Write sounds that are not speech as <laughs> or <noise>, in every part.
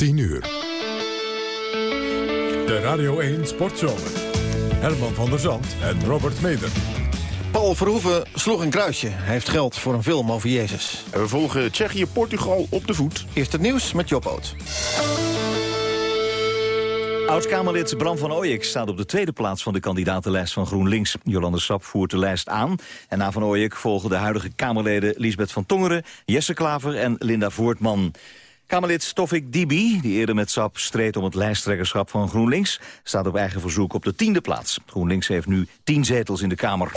10 uur. De Radio 1 Sportzomer. Herman van der Zand en Robert Meder. Paul Verhoeven sloeg een kruisje. Hij heeft geld voor een film over Jezus. En we volgen Tsjechië-Portugal op de voet. Eerst het nieuws met Job Oot. Oud-Kamerlid Bram van Ooyek staat op de tweede plaats van de kandidatenlijst van GroenLinks. Jolande Sap voert de lijst aan. En na van Ooyek volgen de huidige Kamerleden Lisbeth van Tongeren, Jesse Klaver en Linda Voortman. Kamerlid Tofik Dibi, die eerder met SAP streed om het lijsttrekkerschap van GroenLinks... staat op eigen verzoek op de tiende plaats. GroenLinks heeft nu tien zetels in de Kamer.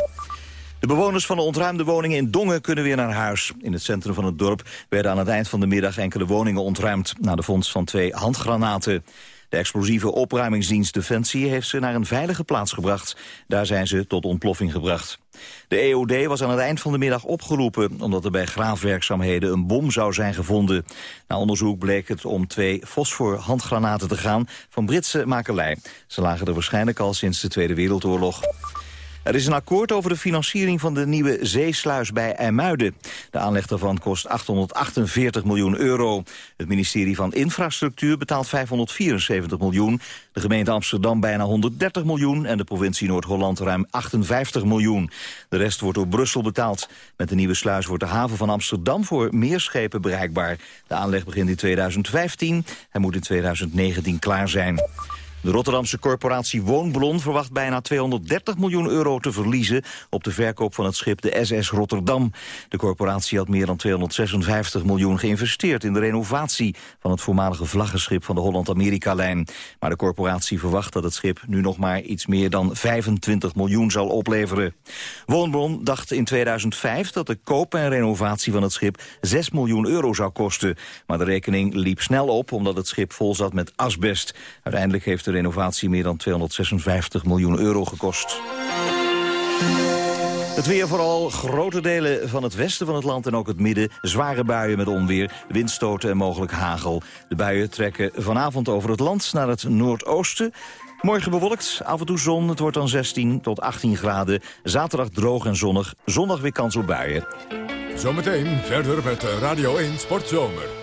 De bewoners van de ontruimde woningen in Dongen kunnen weer naar huis. In het centrum van het dorp werden aan het eind van de middag enkele woningen ontruimd... na de vondst van twee handgranaten. De explosieve opruimingsdienst Defensie heeft ze naar een veilige plaats gebracht. Daar zijn ze tot ontploffing gebracht. De EOD was aan het eind van de middag opgeroepen... omdat er bij graafwerkzaamheden een bom zou zijn gevonden. Na onderzoek bleek het om twee fosfor-handgranaten te gaan... van Britse makelij. Ze lagen er waarschijnlijk al sinds de Tweede Wereldoorlog. Er is een akkoord over de financiering van de nieuwe zeesluis bij IJmuiden. De aanleg daarvan kost 848 miljoen euro. Het ministerie van Infrastructuur betaalt 574 miljoen. De gemeente Amsterdam bijna 130 miljoen... en de provincie Noord-Holland ruim 58 miljoen. De rest wordt door Brussel betaald. Met de nieuwe sluis wordt de haven van Amsterdam voor meer schepen bereikbaar. De aanleg begint in 2015. Hij moet in 2019 klaar zijn. De Rotterdamse corporatie Woonbron verwacht bijna 230 miljoen euro te verliezen op de verkoop van het schip de SS Rotterdam. De corporatie had meer dan 256 miljoen geïnvesteerd in de renovatie van het voormalige vlaggenschip van de Holland-Amerika-lijn. Maar de corporatie verwacht dat het schip nu nog maar iets meer dan 25 miljoen zal opleveren. Woonbron dacht in 2005 dat de koop en renovatie van het schip 6 miljoen euro zou kosten. Maar de rekening liep snel op omdat het schip vol zat met asbest. Uiteindelijk heeft de renovatie meer dan 256 miljoen euro gekost. Het weer vooral grote delen van het westen van het land en ook het midden. Zware buien met onweer, windstoten en mogelijk hagel. De buien trekken vanavond over het land naar het noordoosten. Morgen bewolkt, af en toe zon. Het wordt dan 16 tot 18 graden. Zaterdag droog en zonnig. Zondag weer kans op buien. Zometeen verder met Radio 1 Sportzomer.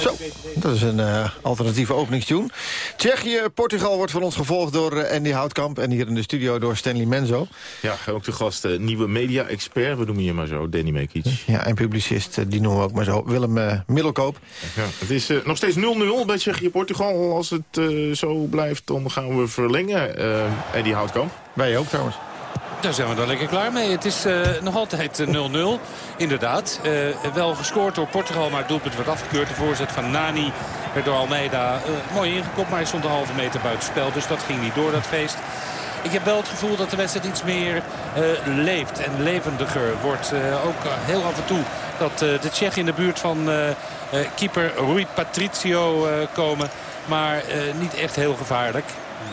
Zo, dat is een uh, alternatieve openingstune. Tsjechië, Portugal wordt van ons gevolgd door uh, Andy Houtkamp... en hier in de studio door Stanley Menzo. Ja, ook de gast, uh, nieuwe media-expert, we noemen je maar zo, Danny Mekic. Ja, en publicist, die noemen we ook maar zo, Willem Middelkoop. Ja, het is nog steeds 0-0 bij Tsjechië-Portugal. Als het zo blijft, dan gaan we verlengen, Andy Houtkamp. Wij ook trouwens. Daar zijn we dan lekker klaar mee. Het is uh, nog altijd 0-0. Inderdaad. Uh, wel gescoord door Portugal, maar het doelpunt werd afgekeurd. De voorzet van Nani werd door Almeida mooi ingekopt. Maar hij stond een halve meter buiten spel. Dus dat ging niet door, dat feest. Ik heb wel het gevoel dat de wedstrijd iets meer leeft en levendiger wordt. ook heel af en toe dat de Tsjech in de buurt van keeper Rui Patricio komen. Maar niet echt heel gevaarlijk.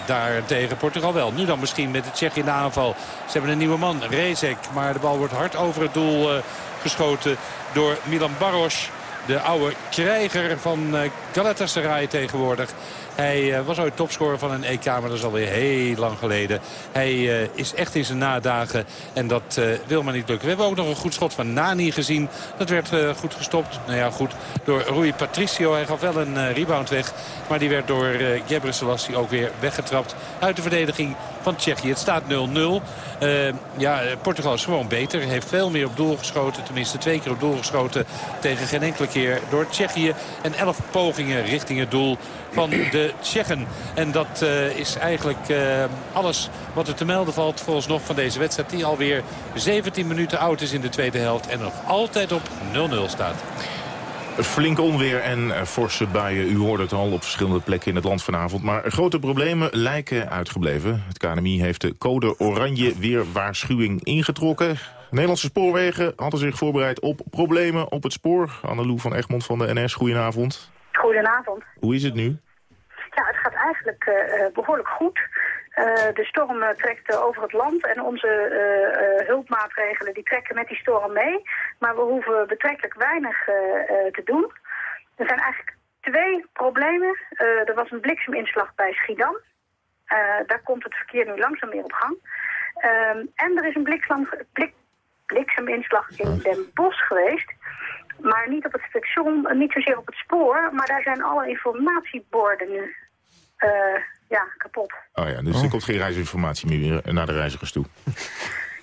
Daar tegen Portugal wel. Nu dan misschien met de Tsjech in de aanval. Ze hebben een nieuwe man, Rezek. Maar de bal wordt hard over het doel uh, geschoten door Milan Baros. De oude krijger van uh, Galatasaray tegenwoordig. Hij uh, was ooit topscorer van een EK, maar dat is alweer heel lang geleden. Hij uh, is echt in zijn nadagen en dat uh, wil maar niet lukken. We hebben ook nog een goed schot van Nani gezien. Dat werd goed gestopt. Nou ja, goed door Rui Patricio. Hij gaf wel een rebound weg. Maar die werd door uh, Gebre ook weer weggetrapt uit de verdediging van Tsjechië. Het staat 0-0. ja, Portugal is gewoon beter. Heeft veel meer op doel geschoten. Tenminste twee keer op doel geschoten tegen geen enkele keer door Tsjechië. En 11 pogingen richting het doel van de Tsjechen. En dat uh, is eigenlijk uh, alles wat er te melden valt volgens nog van deze wedstrijd. Die alweer 17 minuten oud is in de tweede helft. En nog altijd op 0-0 staat. Flink onweer en eh, forse buien. U hoorde het al op verschillende plekken in het land vanavond. Maar grote problemen lijken uitgebleven. Het KNMI heeft de code oranje weerwaarschuwing ingetrokken. Nederlandse spoorwegen hadden zich voorbereid op problemen op het spoor. Annelou van Egmond van de NS, goedenavond. Goedenavond. Hoe is het nu? Ja, het gaat eigenlijk uh, behoorlijk goed. Uh, de storm trekt over het land en onze hulpmaatregelen die trekken met die storm mee. Maar we hoeven betrekkelijk weinig te doen. Er zijn eigenlijk twee problemen. er was een blikseminslag bij Schiedam. daar komt het verkeer nu langzaam weer op gang. Ehm, en er is een blikseminslag in Den Bosch geweest. Maar niet op het station, niet zozeer op het spoor, maar daar zijn alle informatieborden nu ja, kapot. Oh ja, dus er oh. komt geen reisinformatie meer naar de reizigers toe. <laughs>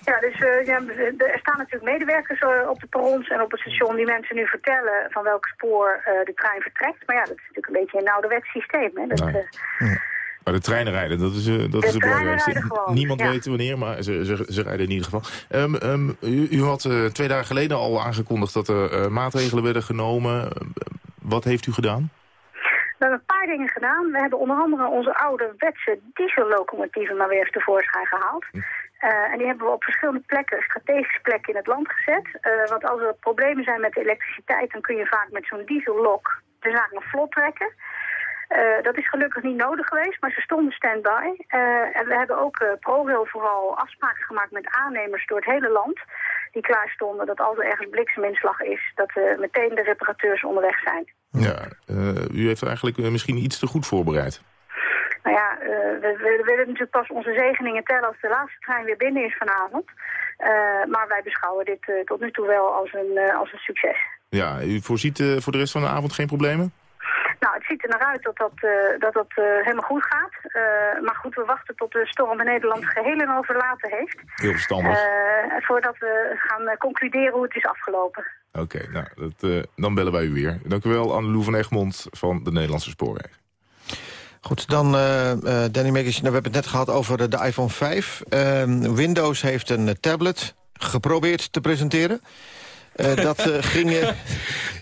Ja, dus uh, ja, er staan natuurlijk medewerkers uh, op de perrons en op het station die mensen nu vertellen van welk spoor de trein vertrekt. Maar ja, dat is natuurlijk een beetje een ouderwets systeem. Hè? Dat, ja. Maar de treinen rijden, dat is, uh, dat de is het belangrijkste. Niemand weet wanneer, maar ze, ze, ze, rijden in ieder geval. Um, um, u, u, had uh, twee dagen geleden al aangekondigd dat er uh, maatregelen werden genomen. wat heeft u gedaan? We hebben een paar dingen gedaan. We hebben onder andere onze ouderwetse diesellocomotieven maar weer eens tevoorschijn gehaald. Hm. Uh, en die hebben we op verschillende plekken, strategische plekken in het land gezet. Uh, want als er problemen zijn met de elektriciteit, dan kun je vaak met zo'n diesellok de zaak nog vlot trekken. Uh, dat is gelukkig niet nodig geweest, maar ze stonden stand-by. En we hebben ook ProRail vooral afspraken gemaakt met aannemers door het hele land. Die klaar stonden dat als er ergens blikseminslag is, dat meteen de reparateurs onderweg zijn. Ja, u heeft eigenlijk misschien iets te goed voorbereid. Nou ja, we, we, willen natuurlijk pas onze zegeningen tellen als de laatste trein weer binnen is vanavond. maar wij beschouwen dit tot nu toe wel als een, als een succes. Ja, u voorziet voor de rest van de avond geen problemen? Nou, het ziet er naar uit dat dat, uh, dat, dat uh, helemaal goed gaat. Uh, maar goed, we wachten tot de storm in Nederland geheel en overlaten heeft. Heel verstandig. voordat we gaan concluderen hoe het is afgelopen. Oké, okay, nou, dat, dan bellen wij u weer. Dank u wel, Anne-Lou van Egmond van de Nederlandse Spoorwegen. Goed, dan Danny Mekkers, nou, we hebben het net gehad over de iPhone 5. Ehm, Windows heeft een tablet geprobeerd te presenteren. Uh, dat, uh, ging, uh,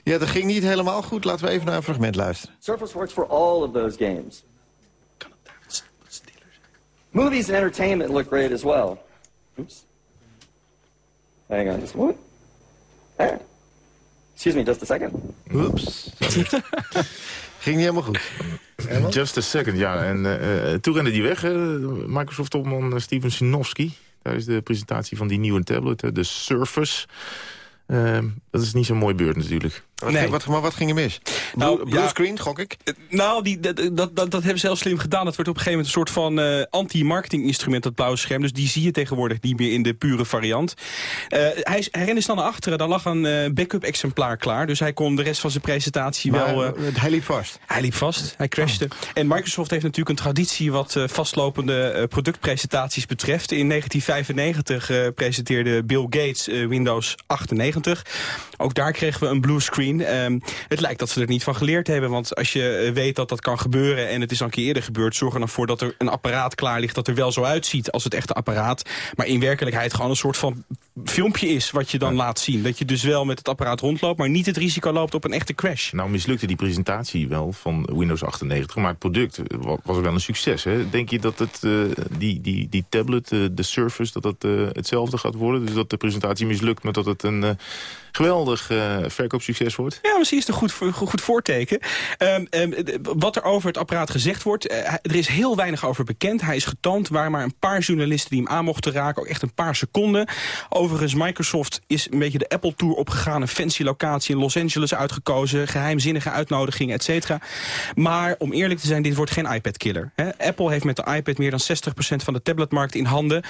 ja, dat ging niet helemaal goed. Laten we even naar een fragment luisteren. Surface works for all of those games. Movies and entertainment look great as well. Oops. Hang on, just what? There. Excuse me, just a second. Oeps. <laughs> ging niet helemaal goed. Just a second, ja. En uh, toen rende die weg, Microsoft-topman Steven Sinofsky. is de presentatie van die nieuwe tablet, de Surface. Uh, dat is niet zo'n mooi beurt natuurlijk. Nee. Wat, maar wat ging er mis? Nou, blue, screen, gok ik? Eh, nou, die, dat, dat, dat, hebben ze heel slim gedaan. Dat werd op een gegeven moment een soort van uh, anti-marketing instrument, dat blauwe scherm. Dus die zie je tegenwoordig niet meer in de pure variant. Uh, hij, hij rende snel naar achteren. Daar lag een uh, backup exemplaar klaar. Dus hij kon de rest van zijn presentatie maar, wel... hij liep vast? Hij liep vast. Hij crashte. Oh. En Microsoft heeft natuurlijk een traditie wat vastlopende productpresentaties betreft. In 1995 presenteerde Bill Gates Windows 98. Ook daar kregen we een blue screen. Um, het lijkt dat ze er niet van geleerd hebben. Want als je eh, weet dat dat kan gebeuren en het is al een keer eerder gebeurd... zorg er dan voor dat er een apparaat klaar ligt dat er wel zo uitziet als het echte apparaat. Maar in werkelijkheid gewoon een soort van filmpje is wat je dan laat zien. Dat je dus wel met het apparaat rondloopt, maar niet het risico loopt op een echte crash. Nou mislukte die presentatie wel van Windows 98, maar het product was wel een succes. Hè? Denk je dat het, uh, die, die, die tablet, uh, de Surface, dat dat uh, hetzelfde gaat worden? Dus dat de presentatie mislukt, maar dat het een geweldig uh, verkoopsucces wordt. Ja, misschien is het een goed, goed voorteken. Um, um, wat er over het apparaat gezegd wordt, uh, er is heel weinig over bekend. Hij is getoond, waar maar een paar journalisten die hem aan mochten raken. Ook echt een paar seconden. Overigens, Microsoft is een beetje de Apple Tour opgegaan. Een fancy locatie in Los Angeles uitgekozen. Geheimzinnige uitnodigingen, et cetera. Maar om eerlijk te zijn, dit wordt geen iPad-killer. Apple heeft met de iPad meer dan 60% van de tabletmarkt in handen.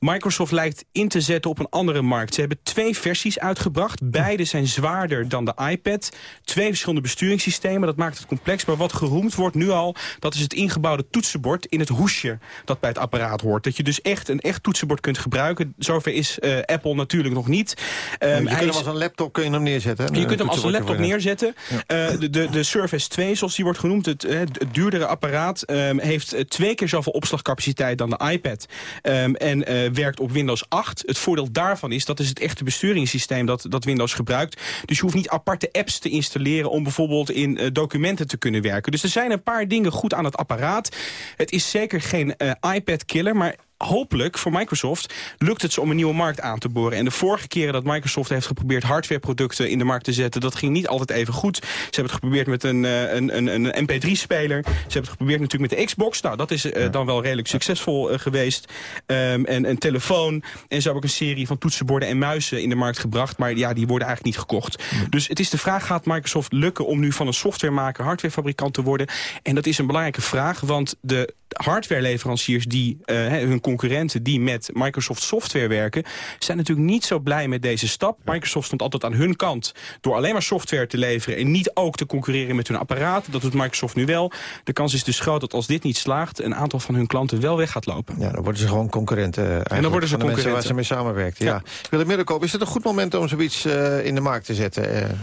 Microsoft lijkt in te zetten op een andere markt. Ze hebben twee versies uitgebracht. Beide zijn zwaarder dan de iPad. Twee verschillende besturingssystemen, dat maakt het complex. Maar wat geroemd wordt nu al, dat is het ingebouwde toetsenbord in het hoesje dat bij het apparaat hoort. Dat je dus echt een echt toetsenbord kunt gebruiken. Zover is uh, Apple natuurlijk nog niet. je Ehm, kunt hem is- als een laptop kun je hem neerzetten. hè? je kunt hem als een laptop neerzetten. Eh, de, de, de Surface 2, zoals die wordt genoemd, het, eh, het duurdere apparaat... ehm, heeft eh, twee keer zoveel opslagcapaciteit dan de iPad. Ehm, en eh, werkt op Windows 8. Het voordeel daarvan is, dat is het echte besturingssysteem dat, dat Windows gebruikt. Dus je hoeft niet aparte apps te installeren... om bijvoorbeeld in eh, documenten te kunnen werken. Dus er zijn een paar dingen goed aan het apparaat. Het is zeker geen eh, iPad-killer, maar hopelijk voor Microsoft lukt het ze om een nieuwe markt aan te boren. En de vorige keren dat Microsoft heeft geprobeerd hardwareproducten in de markt te zetten, dat ging niet altijd even goed. Ze hebben het geprobeerd met een, eh, een, een, een MP3-speler. Ze hebben het geprobeerd natuurlijk met de Xbox. Nou, dat is eh, dan wel redelijk succesvol eh, geweest. Ehm, en een telefoon. En ze hebben ook een serie van toetsenborden en muizen in de markt gebracht. Maar ja, die worden eigenlijk niet gekocht. Dus het is de vraag, gaat Microsoft lukken om nu van een softwaremaker hardwarefabrikant te worden? En dat is een belangrijke vraag, want de hardwareleveranciers die eh, hun concurrenten die met Microsoft software werken, zijn natuurlijk niet zo blij met deze stap. Microsoft stond altijd aan hun kant door alleen maar software te leveren en niet ook te concurreren met hun apparaat. Dat doet Microsoft nu wel. De kans is dus groot dat als dit niet slaagt, een aantal van hun klanten wel weg gaat lopen. Ja, dan worden ze gewoon concurrenten. eh, eigenlijk, worden ze mensen waar concurrenten. ze mee samenwerkt. Ja. Willem Middelkoop, is het een goed moment om zoiets eh, in de markt te zetten?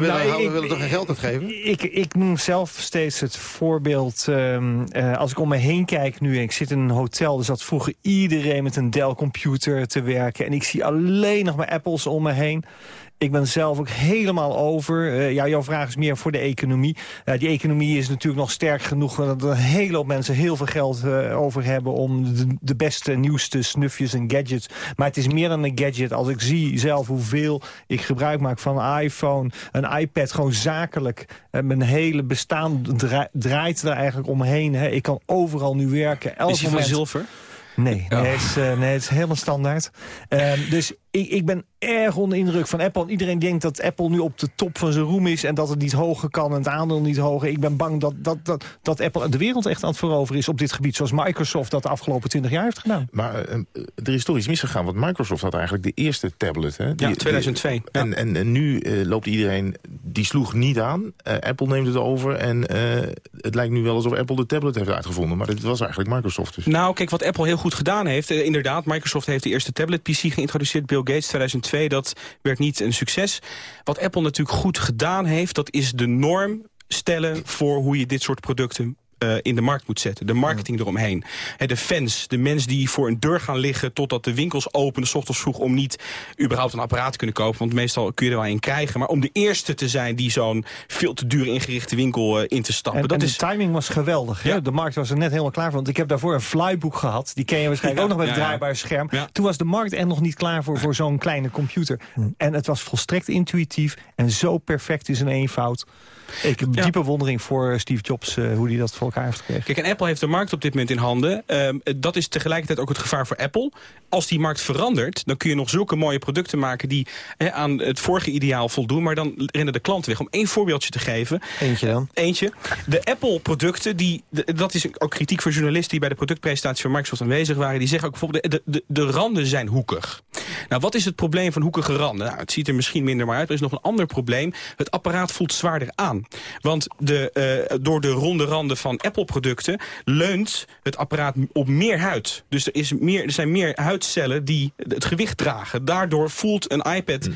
Mensen willen, nou, houden, ik- willen toch geen geld uitgeven? Ik, ik noem zelf steeds het voorbeeld... ehm, eh, als ik om me heen kijk nu en ik zit in een hotel... er zat vroeger iedereen met een Dell-computer te werken... en ik zie alleen nog maar Apples om me heen. Ik ben zelf ook helemaal over. Eh, ja, jouw vraag is meer voor de economie. Eh, die economie is natuurlijk nog sterk genoeg... dat er een hele hoop mensen heel veel geld eh, over hebben... om de, de beste, nieuwste snufjes en gadgets. Maar het is meer dan een gadget. Als ik zie zelf hoeveel ik gebruik maak van een iPhone... een iPad, gewoon zakelijk. Mijn hele bestaan dra- draait er eigenlijk omheen. Hè. Ik kan overal nu werken. Elk Is hij van zilver? Nee, nee, het is, nee, het is helemaal standaard. Ehm, dus ik, ik ben erg onder de indruk van Apple. Iedereen denkt dat Apple nu op de top van zijn roem is... en dat het niet hoger kan en het aandeel niet hoger. Ik ben bang dat, dat, dat, dat Apple de wereld echt aan het veroveren is op dit gebied... zoals Microsoft dat de afgelopen 20 jaar heeft gedaan. Maar eh, er is toch iets misgegaan, want Microsoft had eigenlijk de eerste tablet. Hè? Die- Ja, 2002. En, en, en nu eh, loopt iedereen, die sloeg niet aan. Eh, Apple neemt het over en eh, het lijkt nu wel alsof Apple de tablet heeft uitgevonden. Maar dit was eigenlijk Microsoft dus. Nou, kijk, wat Apple heel goed gedaan heeft... eh, inderdaad, Microsoft heeft de eerste tablet-PC geïntroduceerd. Bill Gates 2002, dat werd niet een succes. Wat Apple natuurlijk goed gedaan heeft... dat is de norm stellen voor hoe je dit soort producten eh, in de markt moet zetten. De marketing eromheen. De fans, de mensen die voor een deur gaan liggen... totdat de winkels openen, s ochtends vroeg... om niet überhaupt een apparaat te kunnen kopen. Want meestal kun je er wel in krijgen. Maar om de eerste te zijn die zo'n veel te duur ingerichte winkel eh, in te stappen. En, dat en is de timing was geweldig. hè? De markt was er net helemaal klaar voor. Want ik heb daarvoor een flybook gehad. Die ken je waarschijnlijk Ja, ook nog met ja, het ja. draaibaar scherm. Toen was de markt er nog niet klaar voor, voor zo'n kleine computer. En het was volstrekt intuïtief en zo perfect is een eenvoud. Ik heb diepe bewondering voor Steve Jobs, eh, hoe hij dat voor elkaar heeft gekregen. Kijk, en Apple heeft de markt op dit moment in handen. Ehm, dat is tegelijkertijd ook het gevaar voor Apple. Als die markt verandert, dan kun je nog zulke mooie producten maken... die aan het vorige ideaal voldoen, maar dan rennen de klanten weg. Om één voorbeeldje te geven. Eentje dan? Eentje. De Apple-producten, die, de- dat is ook kritiek voor journalisten... die bij de productpresentatie van Microsoft aanwezig waren. Die zeggen ook bijvoorbeeld, de, de, de randen zijn hoekig. Nou, wat is het probleem van hoekige randen? Nou, het ziet er misschien minder maar uit. Er is nog een ander probleem. Het apparaat voelt zwaarder aan. Want de, eh, door de ronde randen van Apple-producten... leunt het apparaat op meer huid. Dus er, is meer, er zijn meer huidcellen die het gewicht dragen. Daardoor voelt een iPad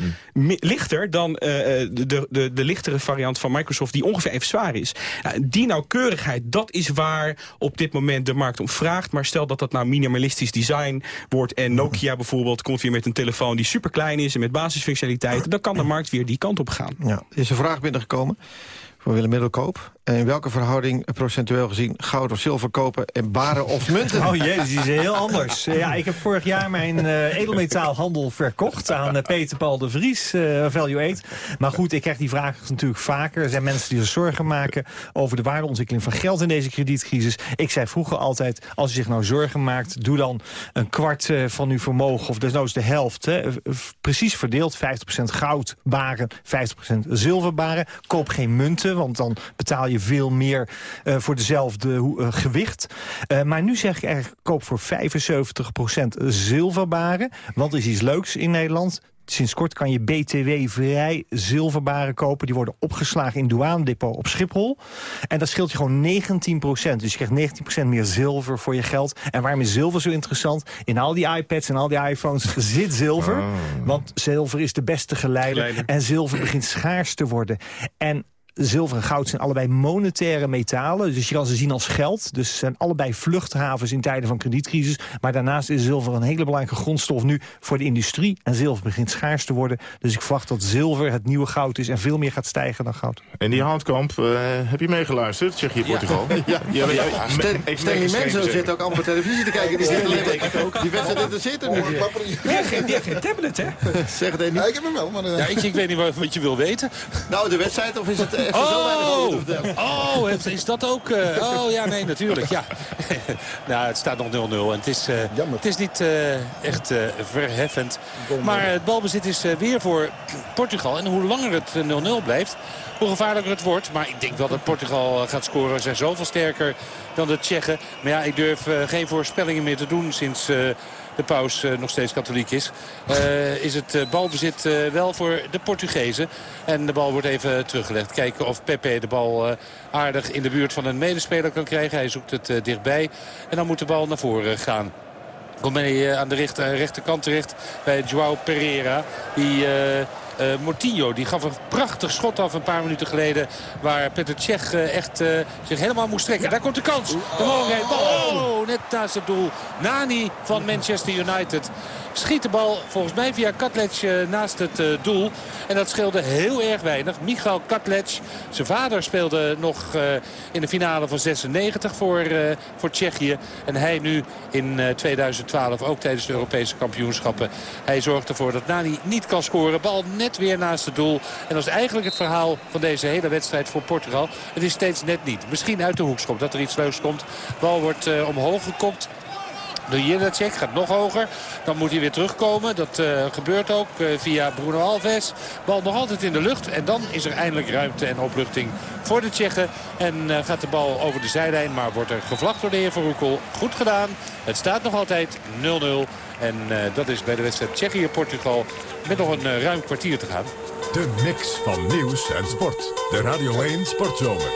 lichter dan eh, de, de, de, de lichtere variant van Microsoft... die ongeveer even zwaar is. Nou, die nauwkeurigheid, dat is waar op dit moment de markt om vraagt. Maar stel dat dat nou minimalistisch design wordt... en Nokia bijvoorbeeld komt weer met een telefoon die super klein is... en met basisfunctionaliteiten, dan kan de markt weer die kant op gaan. Ja, er is een vraag binnengekomen voor Willem Middelkoop. En in welke verhouding, procentueel gezien, goud of zilver kopen... en baren of <laughs> munten? Oh jee, die is heel anders. Ja, ik heb vorig jaar mijn eh, edelmetaalhandel verkocht aan eh, Peter Paul de Vries, eh Value 8. Maar goed, ik krijg die vraag natuurlijk vaker. Er zijn mensen die zich zorgen maken over de waardeontwikkeling van geld in deze kredietcrisis. Ik zei vroeger altijd, als u zich nou zorgen maakt, doe dan een kwart eh, van uw vermogen, of desnoods de helft, hè, precies verdeeld. 50% goud baren, 50% zilverbaren. Koop geen munten, want dan betaal je veel meer eh, voor dezelfde eh, gewicht. Eh, maar nu zeg ik eigenlijk, koop voor 75% zilverbaren. Want is iets leuks in Nederland. sinds kort kan je BTW-vrij zilverbaren kopen. Die worden opgeslagen in douanedepot op Schiphol. En dat scheelt je gewoon 19 procent. Dus je krijgt 19 procent meer zilver voor je geld. En waarom is zilver zo interessant? In al die iPads en al die iPhones <laughs> zit zilver. Oh. Want zilver is de beste geleider. Geleider. En zilver begint schaars te worden. En zilver en goud zijn allebei monetaire metalen. Dus je kan ze zien als geld. Dus ze zijn allebei vluchthavens in tijden van kredietcrisis. Maar daarnaast is zilver een hele belangrijke grondstof nu voor de industrie. En zilver begint schaars te worden. Dus ik verwacht dat zilver het nieuwe goud is en veel meer gaat stijgen dan goud. En die Houtkamp, eh, heb je meegeluisterd? Tsjechië, Portugal. Ja, ja, Stanley Menzo zeg. zit ook amper televisie te kijken. Die, zit alleen maar- die wedstrijd interesseert hem niet. Die heeft geen, tablet, hè? Zeg het niet. ik heb hem wel, maar... eh, Ja, ik, ik weet niet wat, wat je wil weten. Nou, de wedstrijd of is het echt zo weinig over te vertellen? oh, heeft- is dat ook... eh, oh, ja, nee, natuurlijk, ja. <laughs> nou, het staat nog 0-0 en het is, eh, het is niet eh, echt verheffend. Maar het balbezit is weer voor Portugal. En hoe langer het eh, 0-0 blijft, hoe gevaarlijker het wordt. Maar ik denk wel dat Portugal gaat scoren. Ze zijn zoveel sterker dan de Tsjechen. Maar ja, ik durf geen voorspellingen meer te doen sinds... de paus eh, nog steeds katholiek is. eh, is het eh, balbezit wel voor de Portugezen. En de bal wordt even teruggelegd. Kijken of Pepe de bal aardig in de buurt van een medespeler kan krijgen. Hij zoekt het dichtbij. En dan moet de bal naar voren gaan. Komt eh, aan de rechter, rechterkant terecht bij Joao Pereira. Die eh, Mortinho die gaf een prachtig schot af een paar minuten geleden. Waar Petr Cech eh, echt eh, zich helemaal moest trekken. Daar komt de kans. De mogelijkheid. Oh, net naast het doel. Nani van Manchester United. Schiet de bal volgens mij via Katlec eh, naast het eh, doel. En dat scheelde heel erg weinig. Michal Katlec, zijn vader speelde nog eh, in de finale van 96 voor, voor Tsjechië. En hij nu in eh, 2012 ook tijdens de Europese kampioenschappen. Hij zorgt ervoor dat Nani niet kan scoren. Bal net weer naast het doel. En dat is eigenlijk het verhaal van deze hele wedstrijd voor Portugal. Het is steeds net niet. Misschien uit de hoekschop dat er iets leuks komt. Bal wordt omhoog gekopt door Jelacek. Gaat nog hoger. Dan moet hij weer terugkomen. Dat eh, gebeurt ook eh, via Bruno Alves. Bal nog altijd in de lucht. En dan is er eindelijk ruimte en opluchting voor de Tsjechen. En eh, gaat de bal over de zijlijn. Maar wordt er gevlacht door de heer Van Roekel. Goed gedaan. Het staat nog altijd 0-0. En dat is bij de wedstrijd Tsjechië-Portugal met nog een ruim kwartier te gaan. De mix van nieuws en sport. De Radio 1 Sportzomer.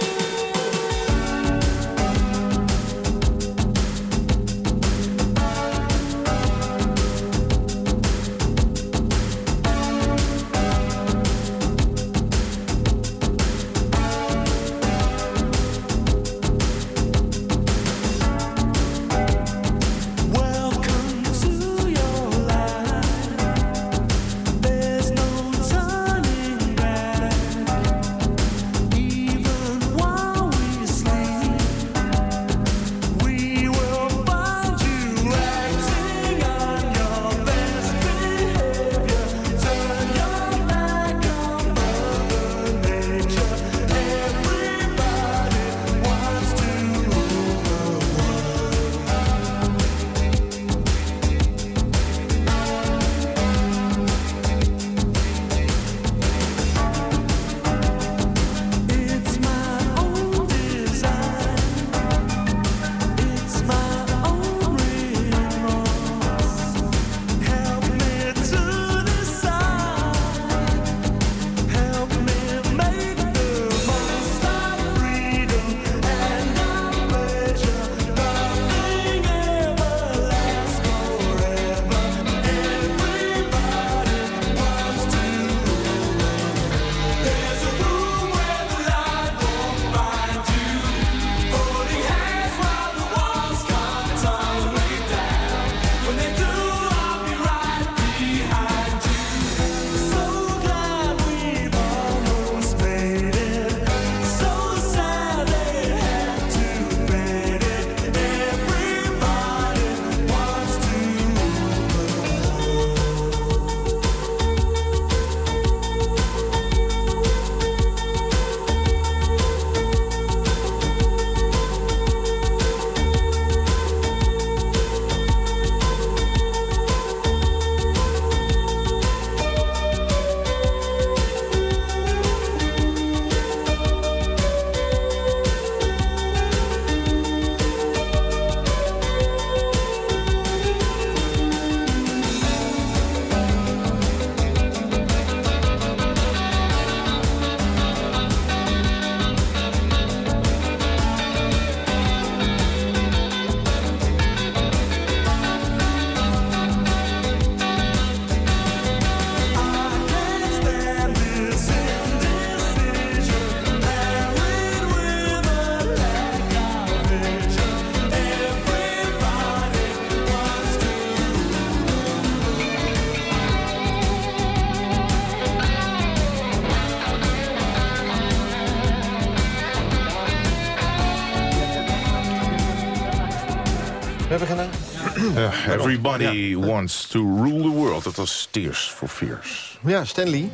Uh, everybody wants to rule the world. Dat was Tears for Fears. Ja, Stanley.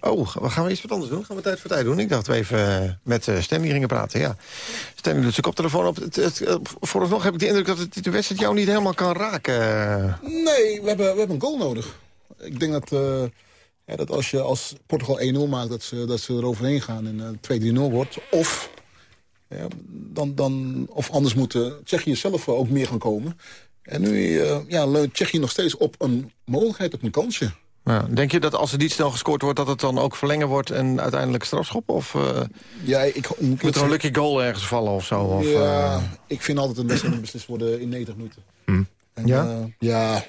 Oh, gaan we- gaan we iets wat anders doen? Gaan we tijd voor tijd doen? Ik dacht we even eh, met eh, Stanley gingen praten, ja. Stanley doet zijn koptelefoon op. Het, het, eh, vooralsnog heb ik de indruk dat het, de wedstrijd jou niet helemaal kan raken. Nee, we hebben, we hebben een goal nodig. Ik denk dat, eh, ja, dat als je als Portugal 1-0 maakt, dat ze, dat ze eroverheen gaan en eh 2-3-0 wordt. Of, ja, dan, dan, of anders moet eh, Tsjechië zelf ook meer gaan komen. En nu eh, ja, leunt Tsjechië nog steeds op een mogelijkheid, op een kansje. Ja, denk je dat als er niet snel gescoord wordt... dat het dan ook verlengen wordt en uiteindelijk strafschop? Of eh, Ja, ik, moet er een lucky goal ergens vallen of zo? Of, ja, eh, ik vind altijd een wedstrijd moet beslist worden in 90 minuten. Hm. En, Ja? eh, ja.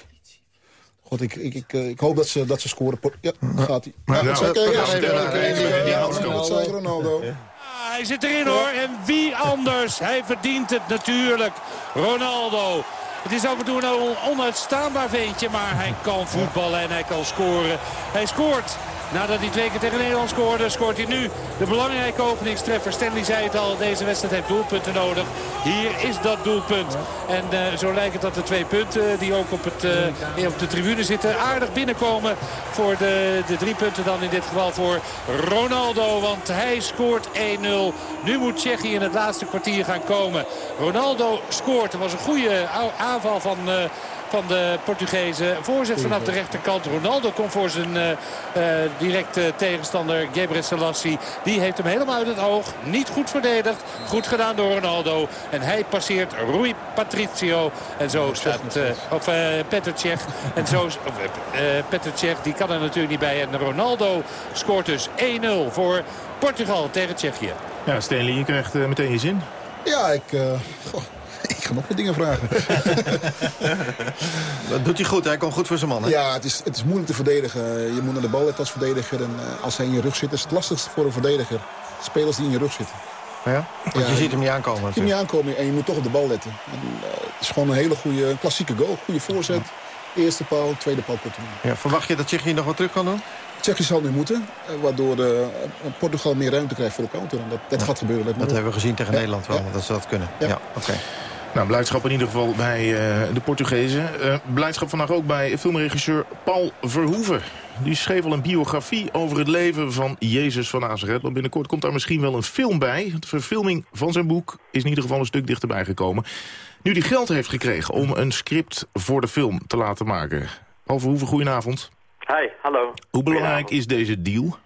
God, ik, ik, ik, ik hoop dat ze, dat ze scoren. Ja, gaat hij. Ja, dat zei dat Ronaldo. Hij zit erin hoor. En wie anders? Hij verdient het natuurlijk. Ronaldo. Het is af en toe een on- onuitstaanbaar ventje, maar hij kan voetballen en hij kan scoren. Hij scoort. Nadat hij twee keer tegen Nederland scoorde, scoort hij nu de belangrijke openingstreffer. Stanley zei het al, deze wedstrijd heeft doelpunten nodig. Hier is dat doelpunt. En eh, zo lijkt het dat de twee punten die ook op, het, eh, op de tribune zitten aardig binnenkomen. Voor de, de drie punten dan in dit geval voor Ronaldo. Want hij scoort 1-0. Nu moet Tsjechië in het laatste kwartier gaan komen. Ronaldo scoort. Er was een goede aanval van... eh, van de Portugezen. Voorzet vanaf de rechterkant. Ronaldo komt voor zijn eh, eh, directe tegenstander Gebre Selassie. Die heeft hem helemaal uit het oog. Niet goed verdedigd. Goed gedaan door Ronaldo. En hij passeert Rui Patricio. En zo staat... eh, of eh Petr Cech. En zo... Of, Petr Cech, die kan er natuurlijk niet bij. En Ronaldo scoort dus 1-0 voor Portugal tegen Tsjechië. Ja, Stanley, je krijgt meteen je zin. Ja, ik, eh, goh, <laughs> ik ga nog wat dingen vragen. <laughs> dat doet hij goed, hij komt goed voor zijn man. Hè? Ja, het is, het is moeilijk te verdedigen. Je moet naar de bal letten als verdediger. En eh, als hij in je rug zit, is het lastigste voor een verdediger. Spelers die in je rug zitten. Ja? Want je ziet hem niet aankomen. Je ziet hem niet aankomen en je moet toch op de bal letten. En, eh, het is gewoon een hele goede klassieke goal. Goede voorzet. Eerste paal, tweede paal korte man. Ja, verwacht je dat Tsjechië nog wat terug kan doen? Tsjechië zal nu moeten, eh, waardoor eh, Portugal meer ruimte krijgt voor de counter. En dat, dat gaat gebeuren. Dat op. hebben we gezien tegen Ja, Nederland wel, ja. dat ze dat kunnen. Ja, oké. Nou, blijdschap in ieder geval bij eh, de Portugezen. Eh, blijdschap vandaag ook bij filmregisseur Paul Verhoeven. Die schreef al een biografie over het leven van Jezus van Nazareth. Want binnenkort komt daar misschien wel een film bij. De verfilming van zijn boek is in ieder geval een stuk dichterbij gekomen. Nu die geld heeft gekregen om een script voor de film te laten maken. Paul Verhoeven, goedenavond. Hi, hallo. Hoe belangrijk is deze deal?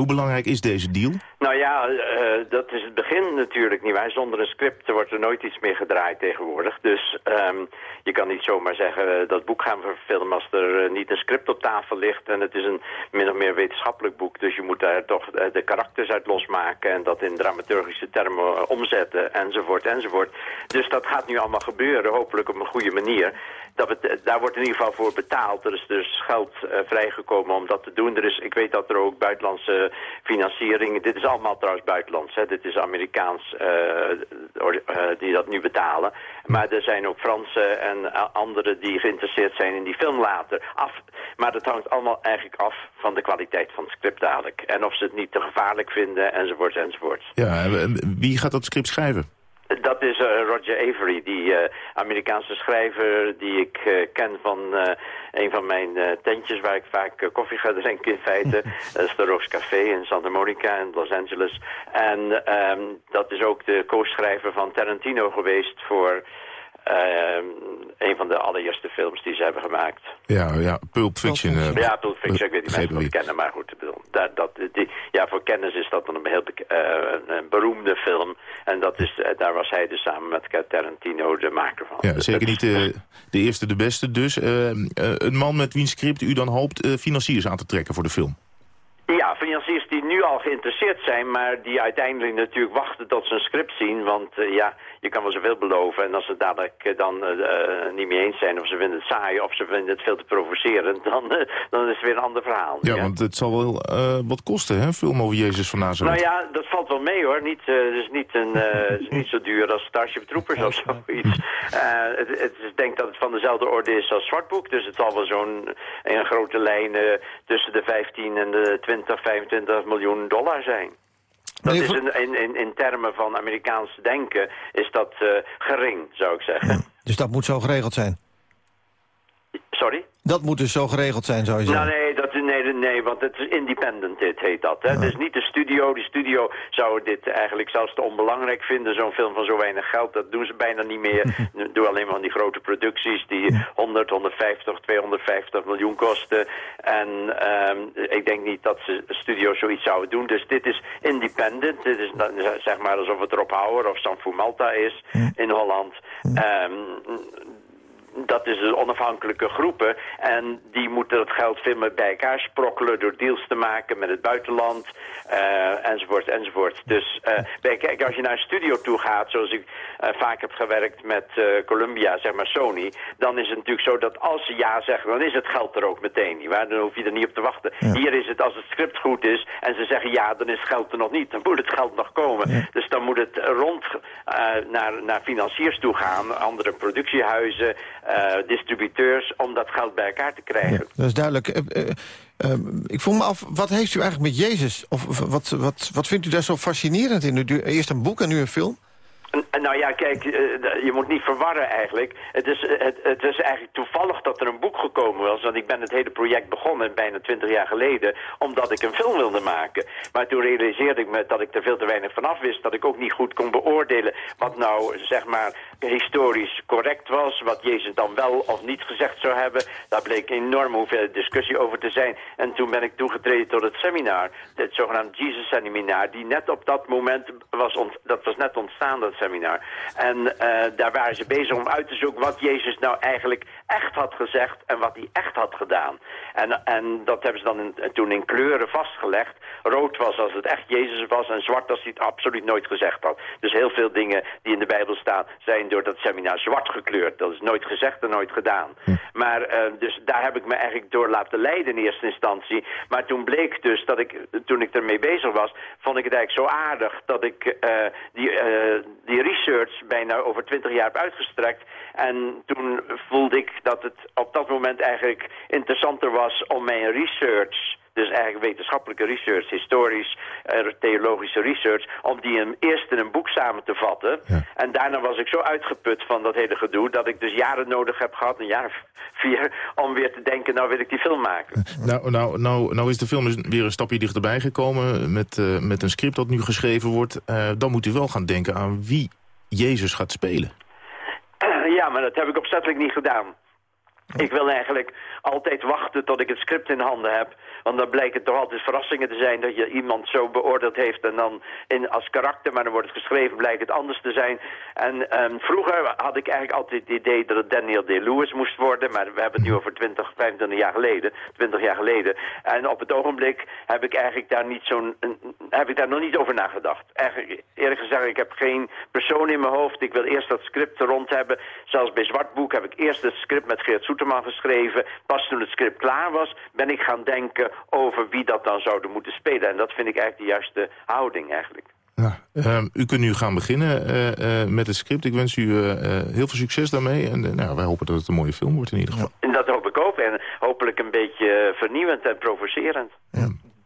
Hoe belangrijk is deze deal? Nou ja, eh, dat is het begin natuurlijk niet waar. Zonder een script wordt er nooit iets meer gedraaid tegenwoordig. Dus ehm, je kan niet zomaar zeggen eh, dat boek gaan we verfilmen als er eh, niet een script op tafel ligt. En het is een min of meer wetenschappelijk boek. Dus je moet daar toch de karakters uit losmaken en dat in dramaturgische termen omzetten enzovoort enzovoort. Dus dat gaat nu allemaal gebeuren, hopelijk op een goede manier. Dat bet- daar wordt in ieder geval voor betaald. Er is dus geld eh, vrijgekomen om dat te doen. Er is, ik weet dat er ook buitenlandse financiering... Dit is allemaal trouwens buitenlands. Hè. Dit is Amerikaans eh, eh, die dat nu betalen. Maar er zijn ook Fransen en anderen die geïnteresseerd zijn in die film later. Af. Maar dat hangt allemaal eigenlijk af van de kwaliteit van het script dadelijk. En of ze het niet te gevaarlijk vinden enzovoort enzovoort. Ja, wie gaat dat script schrijven? Dat is eh, Roger Avery, die eh, Amerikaanse schrijver die ik eh, ken van een van mijn tentjes waar ik vaak koffie ga drinken in feite. <laughs> dat is de Rose Café in Santa Monica in Los Angeles. En ehm, dat is ook de co-schrijver van Tarantino geweest voor ehm, een van de allereerste films die ze hebben gemaakt. Ja, ja Pulp Fiction. ja, Pulp Fiction, ik weet niet mensen kennen, maar goed. Daar, dat, die, ja, voor kennis is dat een heel eh, een, beroemde film. En dat is, eh, daar was hij dus samen met Tarantino de maker van. Ja, Dus zeker niet de, de eerste, de beste dus. Eh, eh, een man met wiens script u dan hoopt eh, financiers aan te trekken voor de film. Ja, financiers die nu al geïnteresseerd zijn, maar die uiteindelijk natuurlijk wachten tot ze een script zien. Want eh, ja, je kan wel zoveel beloven. En als ze dadelijk eh, dan eh, eh, niet mee eens zijn, of ze vinden het saai, of ze vinden het veel te provocerend, <laughs> dan, dan is het weer een ander verhaal. Ja, want het zal wel eh, wat kosten, hè? Film over Jezus van Nazareth. Nou ja, dat valt wel mee hoor. Niet, het, is niet een, het <laughs> is niet zo duur als Starship Troopers of zoiets. <laughs> Het, het ik denk dat het van dezelfde orde is als Zwartboek. Dus het zal wel zo'n in grote lijnen tussen de 15 en de 20, 25 miljoen dollar zijn. Dat is in, in, in, termen van Amerikaans denken is dat eh, gering, zou ik zeggen. Dus dat moet zo geregeld zijn? Sorry? Dat moet dus zo geregeld zijn, zou je Nou zeggen? nee, dat, nee, nee, nee, want het is independent dit heet dat. Hè? Het is niet de studio. Die studio zou dit eigenlijk zelfs te onbelangrijk vinden. Zo'n film van zo weinig geld, dat doen ze bijna niet meer. <laughs> Doe alleen maar van die grote producties die 100, 150, 250 miljoen kosten. En ehm, ik denk niet dat ze studio's zoiets zouden doen. Dus dit is independent. Dit is zeg maar alsof het Rob Hauer of Sanfu Malta is in Holland. Ehm, dat is onafhankelijke groepen. En die moeten dat geld veel meer bij elkaar sprokkelen door deals te maken met het buitenland. eh, enzovoort, enzovoort. Dus bij- kijk, als je naar een studio toe gaat, zoals ik eh, vaak heb gewerkt met Columbia, zeg maar Sony, dan is het natuurlijk zo dat als ze ja zeggen, dan is het geld er ook meteen. Nietwaar? Dan hoef je er niet op te wachten. Hier is het als het script goed is en ze zeggen ja, dan is het geld er nog niet. Dan moet het geld nog komen. Dus dan moet het rond naar, naar financiers toe gaan, andere productiehuizen, eh, distributeurs, om dat geld bij elkaar te krijgen. Dat is duidelijk. Eh, eh, eh, ik vroeg me af, wat heeft u eigenlijk met Jezus? Of wat, wat, wat vindt u daar zo fascinerend in? Eerst een boek en nu een film? Nou ja, kijk, eh, je moet niet verwarren eigenlijk. Het is, eh, het, het eigenlijk toevallig dat er een boek gekomen was. Want ik ben het hele project begonnen bijna twintig jaar geleden... omdat ik een film wilde maken. Maar toen realiseerde ik me dat ik er veel te weinig van af wist... dat ik ook niet goed kon beoordelen wat nou, zeg maar, historisch correct was... wat Jezus dan wel of niet gezegd zou hebben. Daar bleek enorm hoeveel discussie over te zijn. En toen ben ik toegetreden tot het seminar... het zogenaamde Jesus Seminar... die net op dat moment was, dat was net ontstaan, dat seminar. En eh, daar waren ze bezig om uit te zoeken wat Jezus nou eigenlijk echt had gezegd en wat hij echt had gedaan. En, en dat hebben ze dan in- toen in kleuren vastgelegd. Rood was als het echt Jezus was en zwart als hij het absoluut nooit gezegd had. Dus heel veel dingen die in de Bijbel staan zijn door dat seminar zwart gekleurd. Dat is nooit gezegd en nooit gedaan. Maar eh, dus daar heb ik me eigenlijk door laten leiden in eerste instantie. Maar toen bleek dus dat ik, toen ik ermee bezig was, vond ik het eigenlijk zo aardig dat ik eh, die, die research bijna over twintig jaar uitgestrekt. En toen voelde ik dat het op dat moment eigenlijk interessanter was om mijn research dus eigenlijk wetenschappelijke research, historisch, eh, theologische research, om die in, eerst in een boek samen te vatten. En daarna was ik zo uitgeput van dat hele gedoe, dat ik dus jaren nodig heb gehad, een jaar of vier, om weer te denken, nou wil ik die film maken. Nou, nou, nou, nou is de film weer een stapje dichterbij gekomen met, eh, met een script dat nu geschreven wordt. Eh, dan moet u wel gaan denken aan wie Jezus gaat spelen. Ja, maar dat heb ik opzettelijk niet gedaan. Ik wil eigenlijk altijd wachten tot ik het script in handen heb. Want dan blijken toch altijd verrassingen te zijn dat je iemand zo beoordeeld heeft en dan in, als karakter, maar dan wordt het geschreven, blijkt het anders te zijn. En ehm, vroeger had ik eigenlijk altijd het idee dat het Daniel Day-Lewis moest worden, maar we hebben het nu over 20, 25 jaar geleden, 20 jaar geleden. En op het ogenblik heb ik eigenlijk daar niet zo'n, heb ik daar nog niet over nagedacht. Eigenlijk, eerlijk gezegd, ik heb geen persoon in mijn hoofd. Ik wil eerst dat script rond hebben. Zelfs bij Zwartboek heb ik eerst het script met Geert Soeterman geschreven. Pas toen het script klaar was, ben ik gaan denken over wie dat dan zouden moeten spelen. En dat vind ik eigenlijk de juiste houding eigenlijk. Ehm, u kunt nu gaan beginnen eh, eh, met het script. Ik wens u eh, eh, heel veel succes daarmee. En nou, wij hopen dat het een mooie film wordt in ieder geval. En dat hoop ik ook. En hopelijk een beetje vernieuwend en provocerend.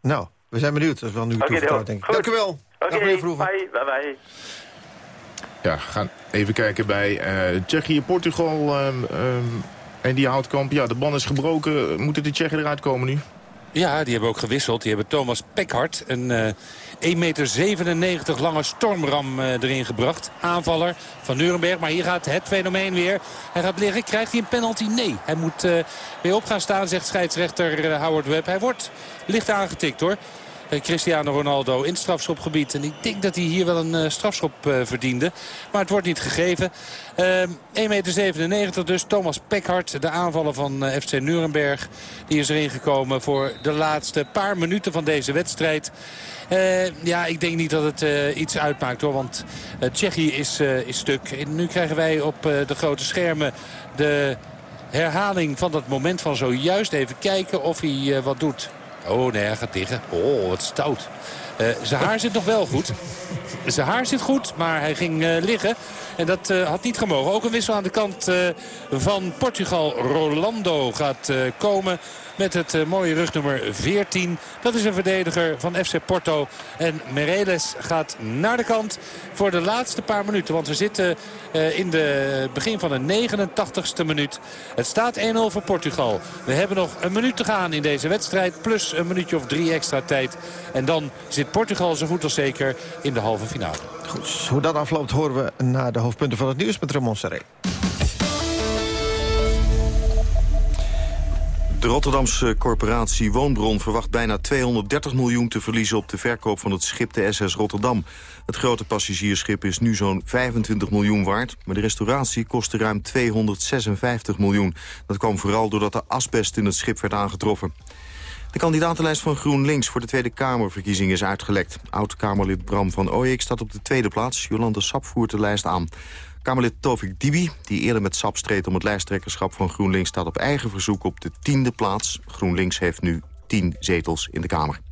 Nou, we zijn benieuwd. Dat is wel nu toevertrouwd, denk ik. goed. Dank u wel. Oké, Dag meneer Verhoeven. bye, bye, bye. Ja, we gaan even kijken bij eh, Tsjechië, Portugal ehm, ehm, en die houtkamp. Ja, de ban is gebroken. Moeten de Tsjechen eruit komen nu? Ja, die hebben ook gewisseld. Die hebben Thomas Pekhart, een eh 1,97 meter lange stormram eh, erin gebracht. Aanvaller van Nuremberg. Maar hier gaat het fenomeen weer. Hij gaat liggen. Krijgt hij een penalty? Nee. Hij moet eh, weer op gaan staan, zegt scheidsrechter eh, Howard Webb. Hij wordt licht aangetikt hoor. Eh, Cristiano Ronaldo in het strafschopgebied. En ik denk dat hij hier wel een eh, strafschop eh, verdiende. Maar het wordt niet gegeven. Ehm 1,97 meter dus. Thomas Pekhart, de aanvaller van FC Nuremberg. Die is erin gekomen voor de laatste paar minuten van deze wedstrijd. Ja, ik denk niet dat het iets uitmaakt hoor. Want eh, Tsjechië is, is stuk. En nu krijgen wij op de grote schermen de herhaling van dat moment van zojuist. Even kijken of hij wat doet. Oh nee, hij gaat liggen. Oh, wat stout. Eh, zijn haar zit nog wel goed. Zijn haar zit goed, maar hij ging eh, liggen. En dat eh, had niet gemogen. Ook een wissel aan de kant van Portugal. Rolando gaat komen met het eh, mooie rugnummer 14. Dat is een verdediger van FC Porto. En Mereles gaat naar de kant voor de laatste paar minuten. Want we zitten eh, in het begin van de 89ste minuut. Het staat 1-0 voor Portugal. We hebben nog een minuut te gaan in deze wedstrijd. Plus een minuutje of drie extra tijd. En dan zit Portugal zo goed als zeker in de halve finale. Goed, hoe dat afloopt horen we na de hoofdpunten van het nieuws met Ramon Serré. De Rotterdamse corporatie Woonbron verwacht bijna 230 miljoen te verliezen op de verkoop van het schip de SS Rotterdam. Het grote passagiersschip is nu zo'n 25 miljoen waard, maar de restauratie kostte ruim 256 miljoen. Dat kwam vooral doordat de asbest in het schip werd aangetroffen. De kandidatenlijst van GroenLinks voor de Tweede Kamerverkiezing is uitgelekt. Oud-Kamerlid Bram van Ooyek staat op de tweede plaats. Jolande Sap voert de lijst aan. Kamerlid Tovik Dibi, die eerder met SAP streed om het lijsttrekkerschap van GroenLinks... staat op eigen verzoek op de tiende plaats. GroenLinks heeft nu tien zetels in de Kamer.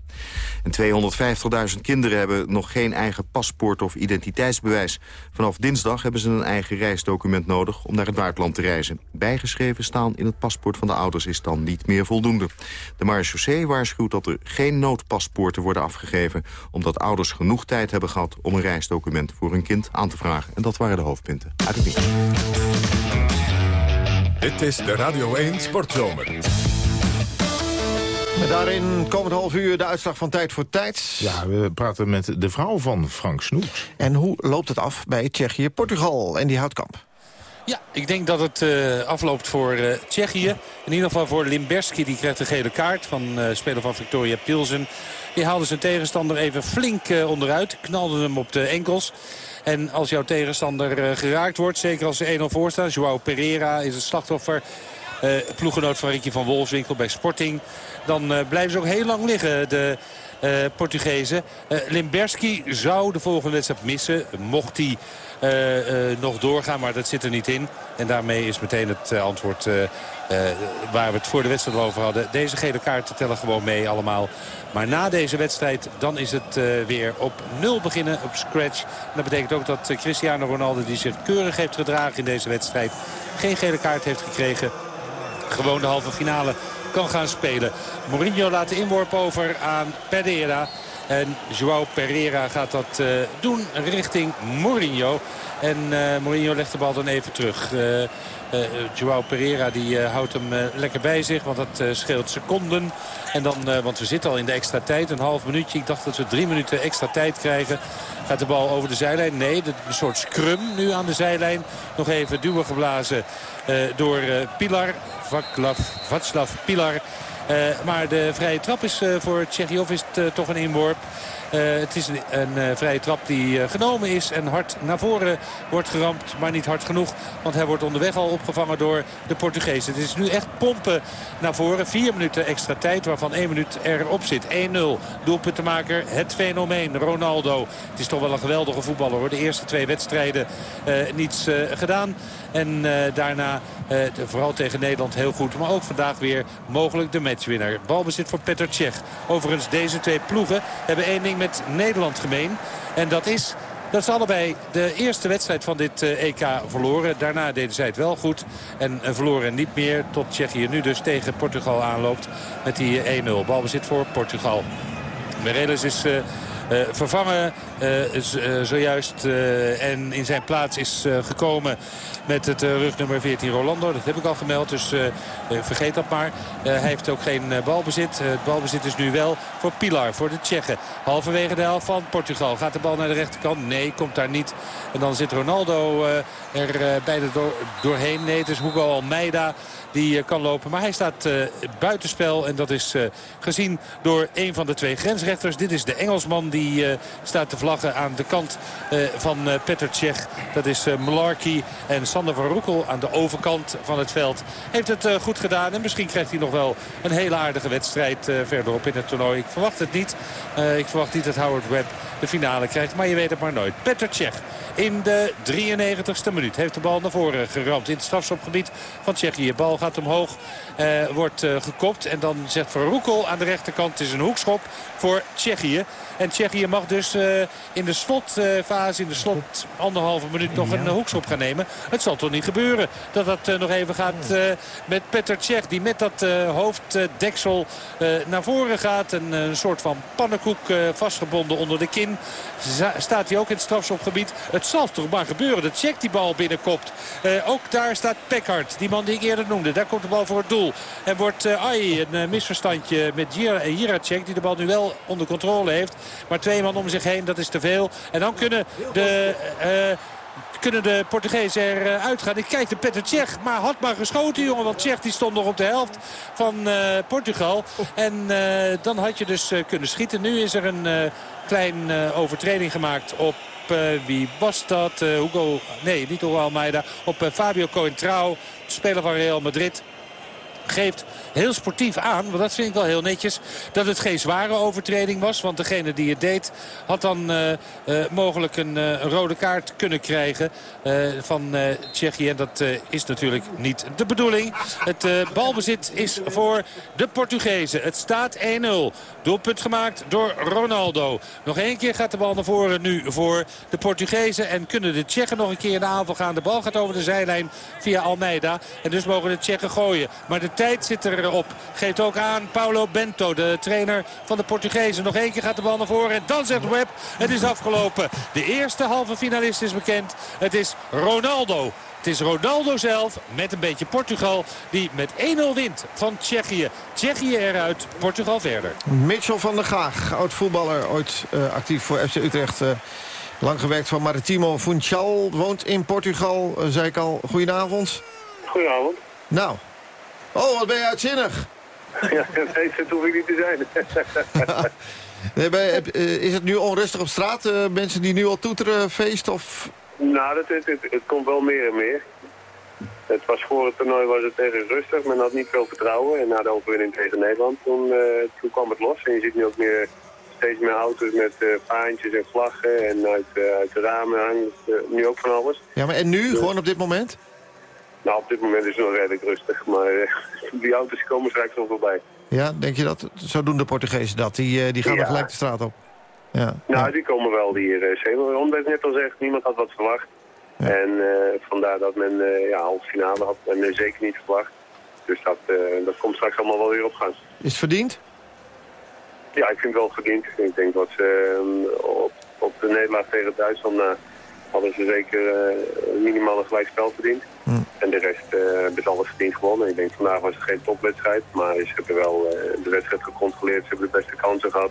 En 250.000 kinderen hebben nog geen eigen paspoort of identiteitsbewijs. Vanaf dinsdag hebben ze een eigen reisdocument nodig om naar het buitenland te reizen. Bijgeschreven staan in het paspoort van de ouders is dan niet meer voldoende. De marechaussee waarschuwt dat er geen noodpaspoorten worden afgegeven... omdat ouders genoeg tijd hebben gehad om een reisdocument voor hun kind aan te vragen. En dat waren de hoofdpunten uit het. Dit is de Radio 1 Sportzomer. Daarin komend half uur de uitslag van Tijd voor Tijd. Ja, we praten met de vrouw van Frank Snoeks. En hoe loopt het af bij Tsjechië-Portugal en die houtkamp? Ja, ik denk dat het eh, afloopt voor eh, Tsjechië. In ieder geval voor Limberski. Die krijgt een gele kaart van uh, speler van Victoria Pilsen. Die haalde zijn tegenstander even flink onderuit. Knalde hem op de enkels. En als jouw tegenstander geraakt wordt, zeker als ze 1-0 voor staan. Joao Pereira is het slachtoffer. Ploegenoot van Ricky van Wolfswinkel bij Sporting. Dan blijven ze ook heel lang liggen, de uh, Portugezen. Limberski zou de volgende wedstrijd missen. Mocht hij nog doorgaan, maar dat zit er niet in. En daarmee is meteen het antwoord waar we het voor de wedstrijd over hadden. Deze gele kaarten tellen gewoon mee allemaal. Maar na deze wedstrijd, dan is het weer op nul beginnen, op scratch. Dat betekent ook dat Cristiano Ronaldo, die zich keurig heeft gedragen in deze wedstrijd... geen gele kaart heeft gekregen. Gewoon de halve finale kan gaan spelen. Mourinho laat de inworp over aan Pereira. En Joao Pereira gaat dat uh, doen richting Mourinho. En uh, Mourinho legt de bal dan even terug. Uh, Joao Pereira die houdt hem lekker bij zich, want dat scheelt seconden. En dan, want we zitten al in de extra tijd, een half minuutje. Ik dacht dat we drie minuten extra tijd krijgen. Gaat de bal over de zijlijn? Nee, een soort scrum nu aan de zijlijn. Nog even duwen geblazen door Pilar. Vaclav, Václav Pilar. Uh, maar de vrije trap is voor of is het toch een inworp. het is een, vrije trap die genomen is en hard naar voren wordt geramd. Maar niet hard genoeg, want hij wordt onderweg al opgevangen door de Portugezen. Het is nu echt pompen naar voren. Vier minuten extra tijd, waarvan één minuut erop zit. 1-0. Doelpuntenmaker, het fenomeen, Ronaldo. Het is toch wel een geweldige voetballer hoor. De eerste twee wedstrijden niets gedaan. En daarna, vooral tegen Nederland, heel goed. Maar ook vandaag weer mogelijk de matchwinnaar. Balbezit voor Petr Cech. Overigens, deze twee ploegen hebben één ding met Nederland gemeen. En dat is dat ze allebei de eerste wedstrijd van dit EK verloren. Daarna deden zij het wel goed. En verloren niet meer tot Tsjechië nu dus tegen Portugal aanloopt. Met die 1-0. Balbezit voor Portugal. Mereles is... Uh, uh, vervangen uh, zojuist en in zijn plaats is gekomen met het rugnummer 14 Rolando. Dat heb ik al gemeld, dus vergeet dat maar. hij heeft ook geen balbezit. het balbezit is nu wel voor Pilar, voor de Tsjechen. Halverwege de helft van Portugal. Gaat de bal naar de rechterkant? Nee, komt daar niet. En dan zit Ronaldo er bijna door, doorheen. Nee, het is Hugo Almeida die kan lopen. Maar hij staat buitenspel en dat is gezien door een van de twee grensrechters. Dit is de Engelsman die staat te vlaggen aan de kant van Petr Cech. Dat is Malarkey en Sander van Roekel aan de overkant van het veld. Heeft het goed gedaan en misschien krijgt hij nog wel een hele aardige wedstrijd verderop in het toernooi. Ik verwacht het niet. ik verwacht niet dat Howard Webb de finale krijgt. Maar je weet het maar nooit. Petr Cech in de 93ste minuut heeft de bal naar voren geramd. In het strafschopgebied van Tsjechië. De bal gaat omhoog, eh, wordt eh, gekopt. En dan zegt Van Roekel aan de rechterkant, het is een hoekschop voor Tsjechië. En Tsjechië mag dus eh, in de slotfase, in de slot anderhalve minuut nog een eh, hoekschop gaan nemen. Het zal toch niet gebeuren dat dat eh, nog even gaat met Petr Cech. Die met dat hoofddeksel naar voren gaat. Een, een soort van pannenkoek vastgebonden onder de kin. Staat hij ook in het strafschopgebied. Het zal toch maar gebeuren dat Cech die bal binnenkopt. Ook daar staat Peckard, die man die ik eerder noemde. Daar komt de bal voor het doel. En wordt ai, een misverstandje met Jira- Jiracek die de bal nu wel onder controle heeft. Maar twee man om zich heen, dat is te veel. En dan kunnen de... eh, kunnen de Portugezen eruit gaan. Ik kijk de Petr Cech, maar had maar geschoten jongen. Want Cech die stond nog op de helft van eh, Portugal. En eh, dan had je dus kunnen schieten. Nu is er een klein eh, overtreding gemaakt op... wie was dat? Hugo, nee, niet Hugo Almeida. Op Fabio Coentrao, speler van Real Madrid geeft heel sportief aan, want dat vind ik wel heel netjes, dat het geen zware overtreding was. Want degene die het deed had dan eh, eh, mogelijk een, eh, rode kaart kunnen krijgen van Tsjechië. En dat is natuurlijk niet de bedoeling. Het balbezit is voor de Portugezen. Het staat 1-0. Doelpunt gemaakt door Ronaldo. Nog één keer gaat de bal naar voren nu voor de Portugezen. En kunnen de Tsjechen nog een keer in de aanval gaan. De bal gaat over de zijlijn via Almeida. En dus mogen de Tsjechen gooien. Maar de tijd zit erop. Geeft ook aan Paulo Bento, de trainer van de Portugezen. Nog één keer gaat de bal naar voren. En dan zegt Webb, het is afgelopen. De eerste halve finalist is bekend. Het is Ronaldo. Het is Ronaldo zelf met een beetje Portugal die met 1-0 wint van Tsjechië. Tsjechië eruit, Portugal verder. Mitchell van der Gaag, oud-voetballer, ooit eh, actief voor FC Utrecht. eh, lang gewerkt van Maritimo Funchal, woont in Portugal, eh, zei ik al. Goedenavond. Goedenavond. Nou, oh, wat ben je uitzinnig. Ja, nee, dat hoef ik niet te zijn. <laughs> Nee, bij- eh, is het nu onrustig op straat? Eh, mensen die nu al toeteren, feest of... nou, dat, het, het, het komt wel meer en meer. Het was voor het toernooi was het tegen rustig, men had niet veel vertrouwen. En na de overwinning tegen Nederland, toen, eh, toen kwam het los. En je ziet nu ook meer, steeds meer auto's met eh paantjes en vlaggen. En uit, uit de ramen hangt nu ook van alles. Ja, maar en nu, gewoon op dit moment? Nou, op dit moment is het nog redelijk rustig. Maar eh, die auto's komen straks nog voorbij. Ja, denk je dat? Zo doen de Portugezen dat. Die, eh, die gaan Ja. er gelijk de straat op. Ja. Nou, die komen wel hier uh, zeker. Omdat net al zeg, niemand had wat verwacht. En eh, vandaar dat men ja, halve finale had men uh, zeker niet verwacht. Dus dat, dat komt straks allemaal wel weer op gang. Is het verdiend? Ja, ik vind het wel verdiend. Ik denk dat ze uh, op, op de nederlaag tegen Duitsland na hadden ze zeker uh, minimaal een gelijkspel verdiend. Hm. En de rest uh, hebben alles verdiend gewonnen. Ik denk vandaag was het geen topwedstrijd, maar ze hebben wel uh, de wedstrijd gecontroleerd. Ze hebben de beste kansen gehad.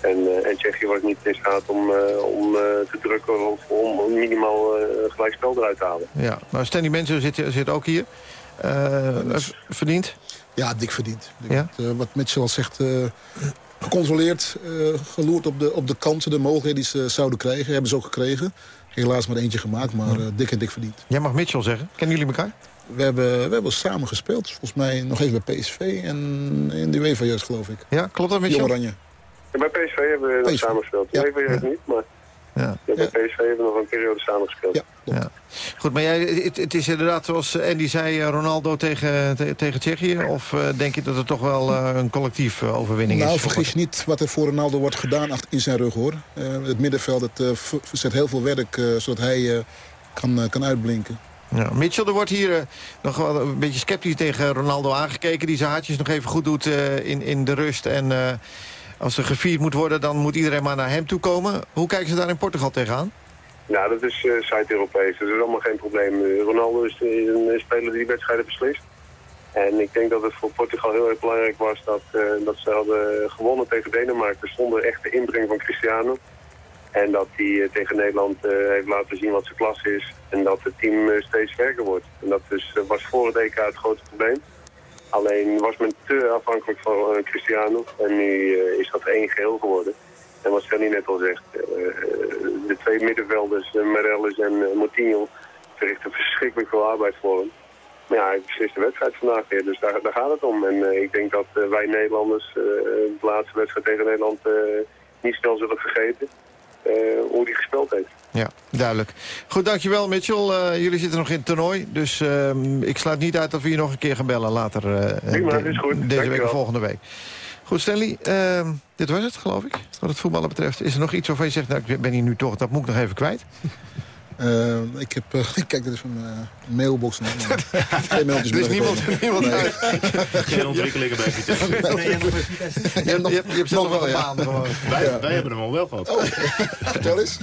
En, uh, en Tsjechië was niet in staat om, uh, om uh, te drukken of om minimaal uh, gelijk spel eruit te halen. Ja, nou Stanley Mensen zit, zit ook hier. Dus... Verdiend? Ja, dik verdiend. Ja? Wat Mitchell al zegt, gecontroleerd, geloerd op de, op de kansen, de mogelijkheden die ze zouden krijgen. Hebben ze ook gekregen. Helaas maar eentje gemaakt, maar dik en dik verdiend. Jij mag Mitchell zeggen. Kennen jullie elkaar? We hebben, we hebben samen gespeeld. Volgens mij nog even bij PSV en in de UEFA-jeugd, geloof ik. Ja, klopt dat, Mitchell? Jong Oranje. Ja, bij PSV hebben we nog samen gespeeld. Ja. UEFA ja. niet, maar ja. Ja, bij PSV hebben we nog een periode samen gespeeld. Ja, ja. Goed, maar jij, het, het, is inderdaad zoals Andy zei, Ronaldo tegen, te, tegen Tsjechië? Of uh, denk je dat het toch wel uh, een collectief uh, overwinning nou, is? Nou, vergis je niet wat er voor Ronaldo wordt gedaan in zijn rug, hoor. het middenveld het, verzet heel veel werk, zodat hij kan, kan uitblinken. Ja, Mitchell, er wordt hier uh, nog wel een beetje sceptisch tegen Ronaldo aangekeken... die zijn haartjes nog even goed doet uh, in, in de rust. En uh, als er gevierd moet worden, dan moet iedereen maar naar hem toe komen. Hoe kijken ze daar in Portugal tegenaan? Nou, dat is Zuid-Europees. Dat is allemaal geen probleem. Ronaldo is een speler die wedstrijden beslist. En ik denk dat het voor Portugal heel erg belangrijk was... dat, dat ze hadden gewonnen tegen Denemarken... zonder echte inbreng van Cristiano. En dat hij uh, tegen Nederland uh, heeft laten zien wat zijn klas is. En dat het team uh, steeds sterker wordt. En dat dus, was voor het EK het grote probleem. Alleen was men te afhankelijk van Cristiano. En nu is dat één geheel geworden. En wat Stanley net al zegt. de twee middenvelders, Meirelles en Moutinho, verrichten verschrikkelijk veel arbeid voor hem. Maar ja, hij beslist de wedstrijd vandaag weer. Dus daar, daar gaat het om. En ik denk dat wij Nederlanders de laatste wedstrijd tegen Nederland niet snel zullen vergeten. Eh, hoe die gespeeld heeft. Ja, duidelijk. Goed, dankjewel Mitchell. Eh, jullie zitten nog in het toernooi, dus ehm, ik sluit niet uit dat we je nog een keer gaan bellen later. eh, Prima, is goed. Deze week of volgende week. Goed, Stanley, ehm, dit was het, geloof ik, wat het voetballen betreft. Is er nog iets waarvan je zegt, nou, ik ben hier nu toch, dat moet ik nog even kwijt? Eh, ik heb, eh, <laughs> kijk, dit is een eh, mailbox. nog, <laughs> Geen mailtjes Er is niemand, niemand Nee. uit. <laughs> Geen ontwikkelingen bij Vitesse. Nee, je, hebt, je, hebt, je hebt zelf wel een baan gewoon. Wij, wij hebben hem al wel gehad. Oh, vertel eens.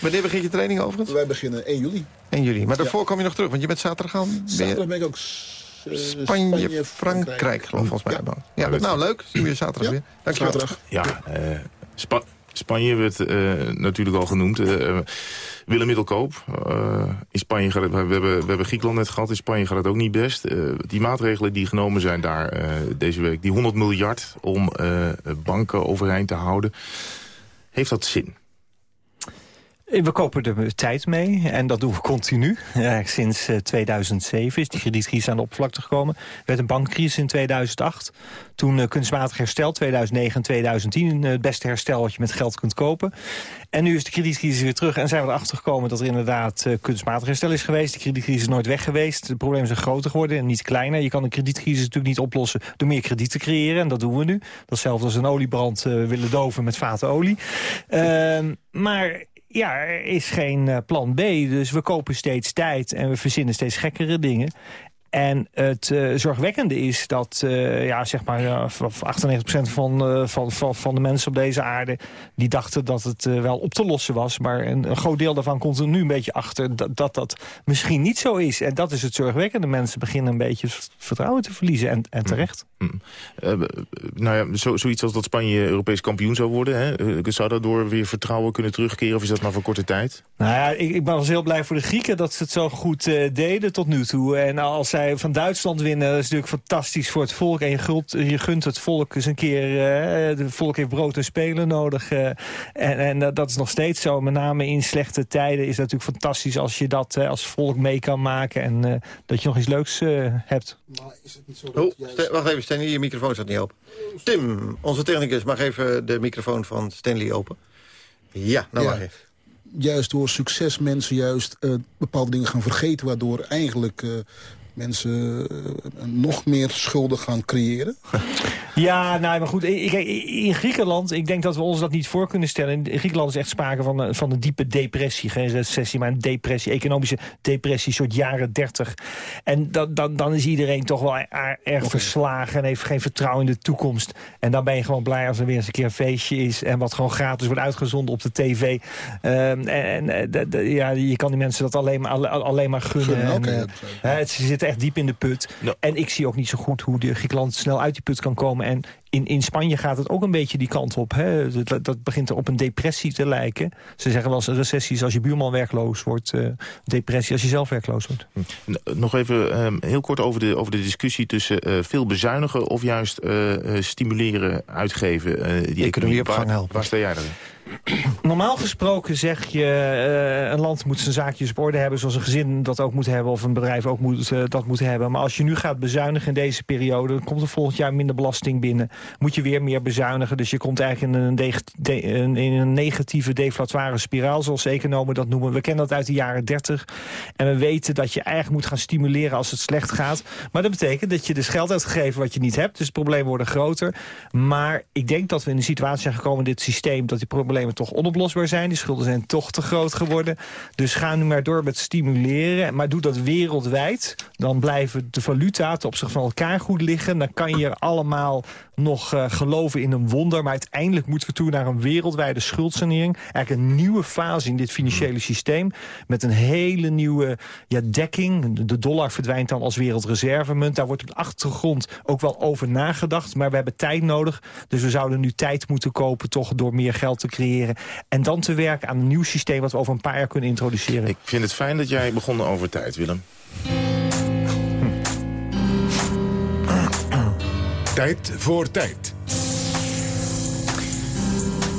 Wanneer begint je training overigens? Wij beginnen 1 juli. 1 juli. Maar daarvoor kom je nog terug, want je bent zaterdag je- Zaterdag ben ik ook s- eh, Spanje, Frankrijk, geloof ik, volgens mij. Ja, nou leuk. Zien we je zaterdag weer. Dankjewel. Zaterdag. Ja, eh, Spa- Spanje werd natuurlijk al genoemd. Willem Middelkoop. eh, in Spanje gaat het, we, hebben, we hebben Griekenland net gehad. In Spanje gaat het ook niet best. Eh, die maatregelen die genomen zijn daar eh, deze week. Die 100 miljard om banken overeind te houden. Heeft dat zin? We kopen er tijd mee en dat doen we continu. Sinds eh, 2007 is die kredietcrisis aan de oppervlakte gekomen. Er werd een bankcrisis in 2008. Toen eh, kunstmatig herstel, 2009 en 2010. eh, het beste herstel wat je met geld kunt kopen. En nu is de kredietcrisis weer terug en zijn we erachter gekomen... dat er inderdaad eh, kunstmatig herstel is geweest. De kredietcrisis is nooit weg geweest. De problemen zijn groter geworden en niet kleiner. Je kan een kredietcrisis natuurlijk niet oplossen door meer krediet te creëren. En dat doen we nu. Dat is hetzelfde als een oliebrand eh, willen doven met vaten olie. Ehm, maar ja, er is geen eh, plan B. Dus we kopen steeds tijd en we verzinnen steeds gekkere dingen. En het eh, zorgwekkende is dat eh, ja, zeg maar, ja, v- v- 98% van, eh, van, van, van de mensen op deze aarde... die dachten dat het wel op te lossen was. Maar een, een groot deel daarvan komt er nu een beetje achter... Dat, dat dat misschien niet zo is. En dat is het zorgwekkende. Mensen beginnen een beetje vertrouwen te verliezen. En, en terecht. Eh, nou ja, zo, zoiets als dat Spanje Europees kampioen zou worden. Hè? Zou dat door weer vertrouwen kunnen terugkeren? Of is dat maar voor korte tijd? Nou ja, ik, ik was heel blij voor de Grieken dat ze het zo goed deden tot nu toe. En als zij van Duitsland winnen, dat is natuurlijk fantastisch voor het volk. En je, gult, je gunt het volk eens een keer... eh het volk heeft brood en spelen nodig. eh, en en dat- dat is nog steeds zo. Met name in slechte tijden is het natuurlijk fantastisch... als je dat eh, als volk mee kan maken. En eh, dat je nog iets leuks eh, hebt. Oh, Sta- wacht even, Stanley, je microfoon staat niet open. Tim, onze technicus, mag even de microfoon van Stanley open. Ja, nou Ja. mag even. Juist door succes mensen juist eh, bepaalde dingen gaan vergeten... waardoor eigenlijk eh, mensen eh, nog meer schulden gaan creëren. <laughs> Ja, nou, maar goed. ik- In Griekenland, ik denk dat we ons dat niet voor kunnen stellen. In Griekenland is echt sprake van, een- van een diepe depressie. Geen recessie, maar een depressie. Economische depressie, soort jaren 30. En dat, dan, dan is iedereen toch wel er- erg verslagen... en heeft geen vertrouwen in de toekomst. En dan ben je gewoon blij als er weer eens een keer een feestje is... en wat gewoon gratis wordt uitgezonden op de tv. Ehm, en en eh, ja, je kan die mensen dat alleen maar, alle- alleen maar gunnen. En, eh, ja, het, ze zitten echt diep in de put. En ik zie ook niet zo goed hoe de Griekenland snel uit die put kan komen. En in, in Spanje gaat het ook een beetje die kant op. Hè? Dat, dat begint op een depressie te lijken. Ze zeggen wel eens een recessie is als je buurman werkloos wordt. eh, depressie als je zelf werkloos wordt. N- Nog even ehm, heel kort over de, over de discussie tussen eh, veel bezuinigen... of juist eh, eh, stimuleren, uitgeven. eh, die economie op gang helpen. Waar sta jij daarin? Normaal gesproken zeg je, eh, een land moet zijn zaakjes op orde hebben... zoals een gezin dat ook moet hebben of een bedrijf ook moet, eh, dat moet hebben. Maar als je nu gaat bezuinigen in deze periode... dan komt er volgend jaar minder belasting binnen. Moet je weer meer bezuinigen. Dus je komt eigenlijk in een, een- negatieve deflatoire spiraal... zoals economen dat noemen. We kennen dat uit de jaren 30. En we weten dat je eigenlijk moet gaan stimuleren als het slecht gaat. Maar dat betekent dat je dus geld uitgegeven wat je niet hebt. Dus de problemen worden groter. Maar ik denk dat we in een situatie zijn gekomen dit systeem... dat die problemen toch onoplosbaar zijn. Die schulden zijn toch te groot geworden. Dus ga nu maar door met stimuleren. Maar doe dat wereldwijd. Dan blijven de valuta ten opzichte van elkaar goed liggen. Dan kan je allemaal nog eh, geloven in een wonder. Maar uiteindelijk moeten we toe naar een wereldwijde schuldsanering. Eigenlijk een nieuwe fase in dit financiële systeem. Met een hele nieuwe ja, dekking. De dollar verdwijnt dan als wereldreservemunt. Daar wordt op de achtergrond ook wel over nagedacht. Maar we hebben tijd nodig. Dus we zouden nu tijd moeten kopen toch door meer geld te creëren. En dan te werken aan een nieuw systeem wat we over een paar jaar kunnen introduceren. Ik vind het fijn dat jij begon over tijd, Willem. Tijd voor tijd.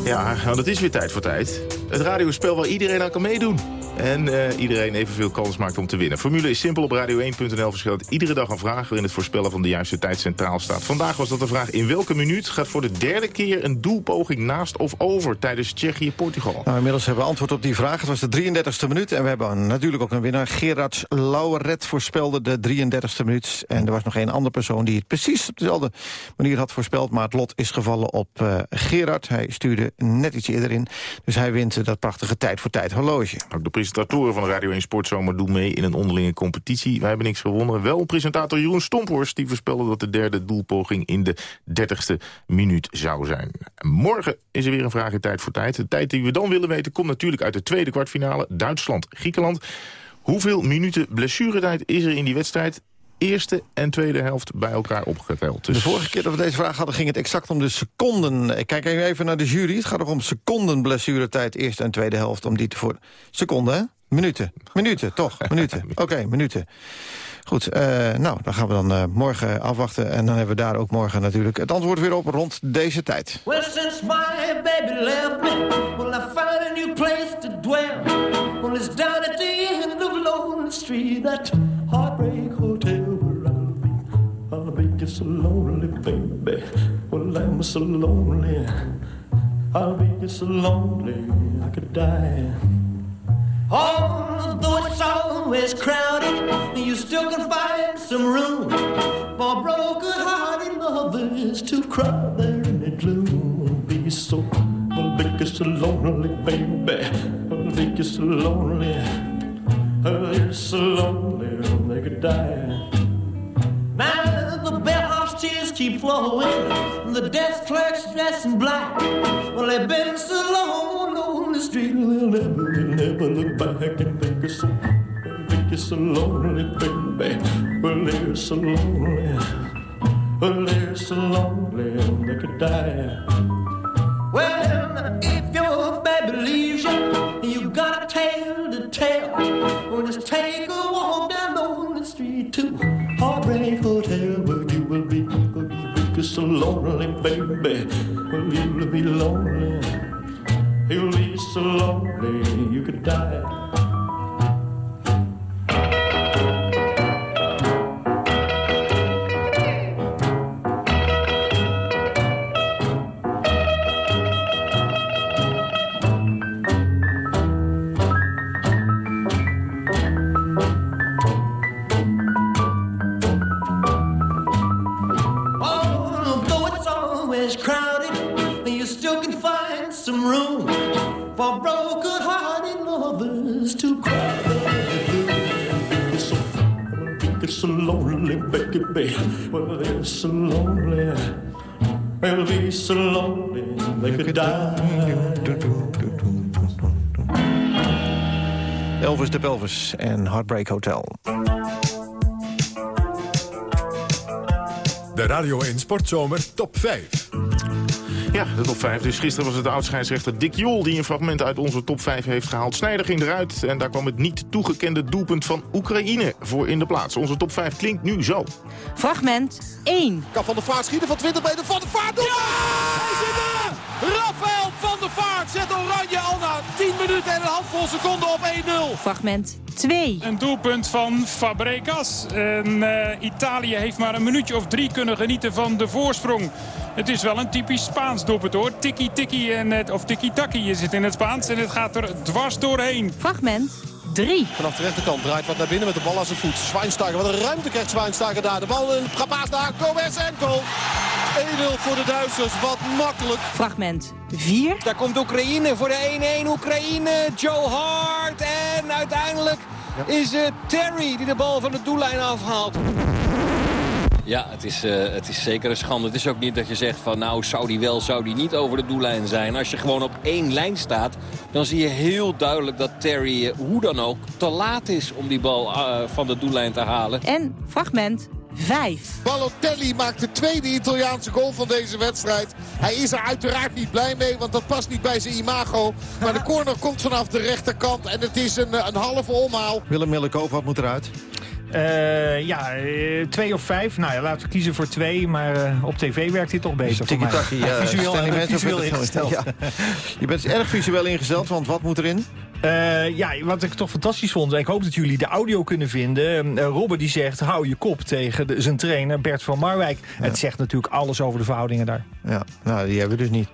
Ja, nou, dat is weer tijd voor tijd. Het radiospel waar iedereen aan kan meedoen. En eh, iedereen evenveel kans maakt om te winnen. Formule is simpel op radio1.nl verschillend. Iedere dag een vraag waarin het voorspellen van de juiste tijd centraal staat. Vandaag was dat de vraag in welke minuut gaat voor de derde keer een doelpoging naast of over tijdens Tsjechië-Portugal. Nou, inmiddels hebben we antwoord op die vraag. Het was de 33e minuut en we hebben natuurlijk ook een winnaar. Gerard Lauweret voorspelde de 33e minuut. En er was nog één andere persoon die het precies op dezelfde manier had voorspeld. Maar het lot is gevallen op eh, Gerard. Hij stuurde net iets eerder in. Dus hij wint eh, dat prachtige tijd voor tijd horloge. Ook de presentatoren van Radio 1 Sportzomer doen mee in een onderlinge competitie. Wij hebben niks gewonnen. Wel presentator Jeroen Stomphorst die voorspelde dat de derde doelpoging in de 30ste minuut zou zijn. Morgen is er weer een vraag in tijd voor tijd. De tijd die we dan willen weten komt natuurlijk uit de tweede kwartfinale. Duitsland-Griekenland. Hoeveel minuten blessuretijd is er in die wedstrijd? Eerste en tweede helft bij elkaar opgeteld. Dus De vorige keer dat we deze vraag hadden ging het exact om de seconden. Ik kijk even naar de jury. Het gaat nog om seconden blessuretijd. Eerste en tweede helft om die te voor... Seconden, hè? Minuten. Minuten, toch? <laughs> Minuten. Oké, minuten. Goed, eh, nou, dan gaan we dan eh, morgen afwachten. En dan hebben we daar ook morgen natuurlijk het antwoord weer op rond deze tijd. Well, since my baby left me, well, I found a new place to dwell. Well, it's down at the end of Lonely Street, that heartbreak hotel so lonely, baby. Well, I'm so lonely. I'll be so lonely, I could die. Although it's always crowded, you still can find some room for broken-hearted lovers to cry there in the gloom. Be so, well, be so lonely, baby. Well, be so lonely. Oh, you're so lonely, they could die. Now the bellhop's tears keep flowing, the desk clerk's dressed in black. Well, they've been so long on the street, they'll never, they'll never look back and think it's so, think it's so lonely, baby. Well, they're so lonely, well, they're so lonely, they could die. Well, if your baby leaves you, you got a tale to tell. Well, just take a walk down on the street to Heartbreak Hotel, lonely, baby. You'll be lonely. You'll be so lonely, you could die. Elvis de en Heartbreak Hotel. De Radio 1 Sportzomer Top 5. Ja, de top 5. Dus gisteren was het de oud-scheidsrechter Dick Jol... die een fragment uit onze top 5 heeft gehaald. Snijder ging eruit en daar kwam het niet toegekende doelpunt van Oekraïne voor in de plaats. Onze top 5 klinkt nu zo. Fragment 1. Kan Van der Vaart schieten van 20 meter. Van der Vaart doet Hij zit er! Rafael van der Vaart zet Oranje al na 10 minuten en een handvol seconden op 1-0. Fragment 2. Een doelpunt van Fabregas. En, eh, Italië heeft maar een minuutje of drie kunnen genieten van de voorsprong. Het is wel een typisch Spaans doelpunt hoor. Tiki-tiki, of tiki-taki is het in het Spaans. En het gaat er dwars doorheen. Fragment 3. Vanaf de rechterkant draait wat naar binnen met de bal aan zijn voet. Zwijnsteiger, wat een ruimte krijgt Zwijnsteiger daar. De bal in gepaast naar Gomez en goal. 1-0 voor de Duitsers, wat makkelijk. Fragment 4. Daar komt Oekraïne voor de 1-1. Oekraïne, Joe Hart. En uiteindelijk is het Terry die de bal van de doellijn afhaalt. Ja, het is, eh, het is zeker een schande. Het is ook niet dat je zegt van nou zou die wel, zou die niet over de doellijn zijn. Als je gewoon op één lijn staat, dan zie je heel duidelijk dat Terry eh, hoe dan ook te laat is om die bal eh, van de doellijn te halen. En fragment 5. Balotelli maakt de tweede Italiaanse goal van deze wedstrijd. Hij is er uiteraard niet blij mee, want dat past niet bij zijn imago. Maar de corner komt vanaf de rechterkant en het is een, een halve omhaal. Willem Millekoop, wat moet eruit? Eh, ja, eh, twee of vijf. Nou ja, laten we kiezen voor twee. Maar eh, op tv werkt dit toch beter voor mij. Ja. <laughs> Visueel, ingesteld. ja. Je bent erg visueel ingesteld, want wat moet erin? Eh, ja, wat ik toch fantastisch vond, en ik hoop dat jullie de audio kunnen vinden. Uh, Robben die zegt, hou je kop tegen de, zijn trainer Bert van Marwijk. Het zegt natuurlijk alles over de verhoudingen daar. Ja, nou, die hebben we dus niet.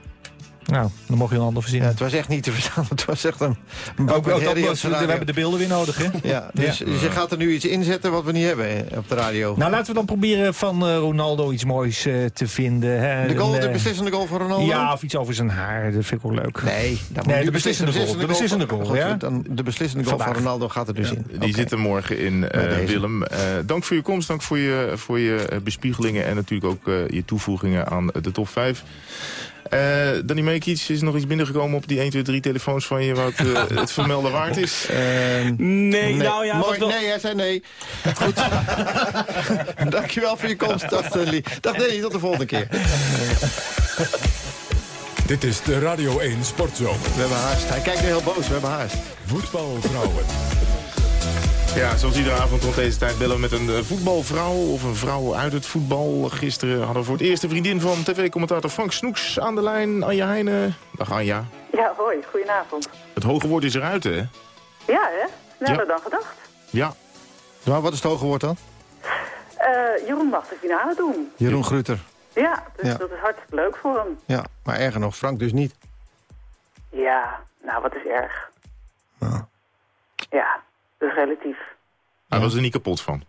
Nou, dan mocht je een ander verzinnen. Ja, het was echt niet te verstaan. <laughs> Het was echt een, een ook, ook, ook, we hebben de beelden weer nodig, hè? Ja, dus, ja. dus je gaat er nu iets inzetten wat we niet hebben op de radio. Nou, laten we dan proberen van uh, Ronaldo iets moois uh, te vinden. Hè. De, goal, de beslissende goal van Ronaldo? Ja, of iets over zijn haar. Dat vind ik ook leuk. Nee, nee de, beslissende, goal. De beslissende goal, goal ja? Dan, de beslissende goal van Ronaldo gaat er dus ja, in. Die okay. zit er morgen in, uh, Willem. dank voor je komst, dank voor je, voor je bespiegelingen... en natuurlijk ook je toevoegingen aan de top 5. Uh, Danny Meekic is nog iets binnengekomen op die 1, 2, 3 telefoons van je... wat uh, <laughs> het vermelden waard is. Uh, nee, nee, nou ja... Mooi, wel... Nee, hij zei nee. Goed. <laughs> Dankjewel voor je komst, dag Stanley. Dag Danny, tot de volgende keer. <laughs> Dit is de Radio 1 Sportzomer. We hebben haast. Hij kijkt nu heel boos, we hebben haast. Voetbalvrouwen. Ja, zoals iedere avond rond deze tijd bellen we met een voetbalvrouw of een vrouw uit het voetbal. Gisteren hadden we voor het eerst de vriendin van tv-commentator Frank Snoeks aan de lijn. Anja Heijnen. Dag Anja. Ja, hoi. Goedenavond. Het hoge woord is eruit, hè? Ja, hè? Sneller ja. dan gedacht. Ja. Nou, wat is het hoge woord dan? Uh, Jeroen mag de finale doen. Jeroen Grutter. Ja, dus ja. dat is hartstikke leuk voor hem. Ja, maar erger nog, Frank dus niet. Ja, nou, wat is erg? Nou. Ja. Dus relatief. Hij was er niet kapot van?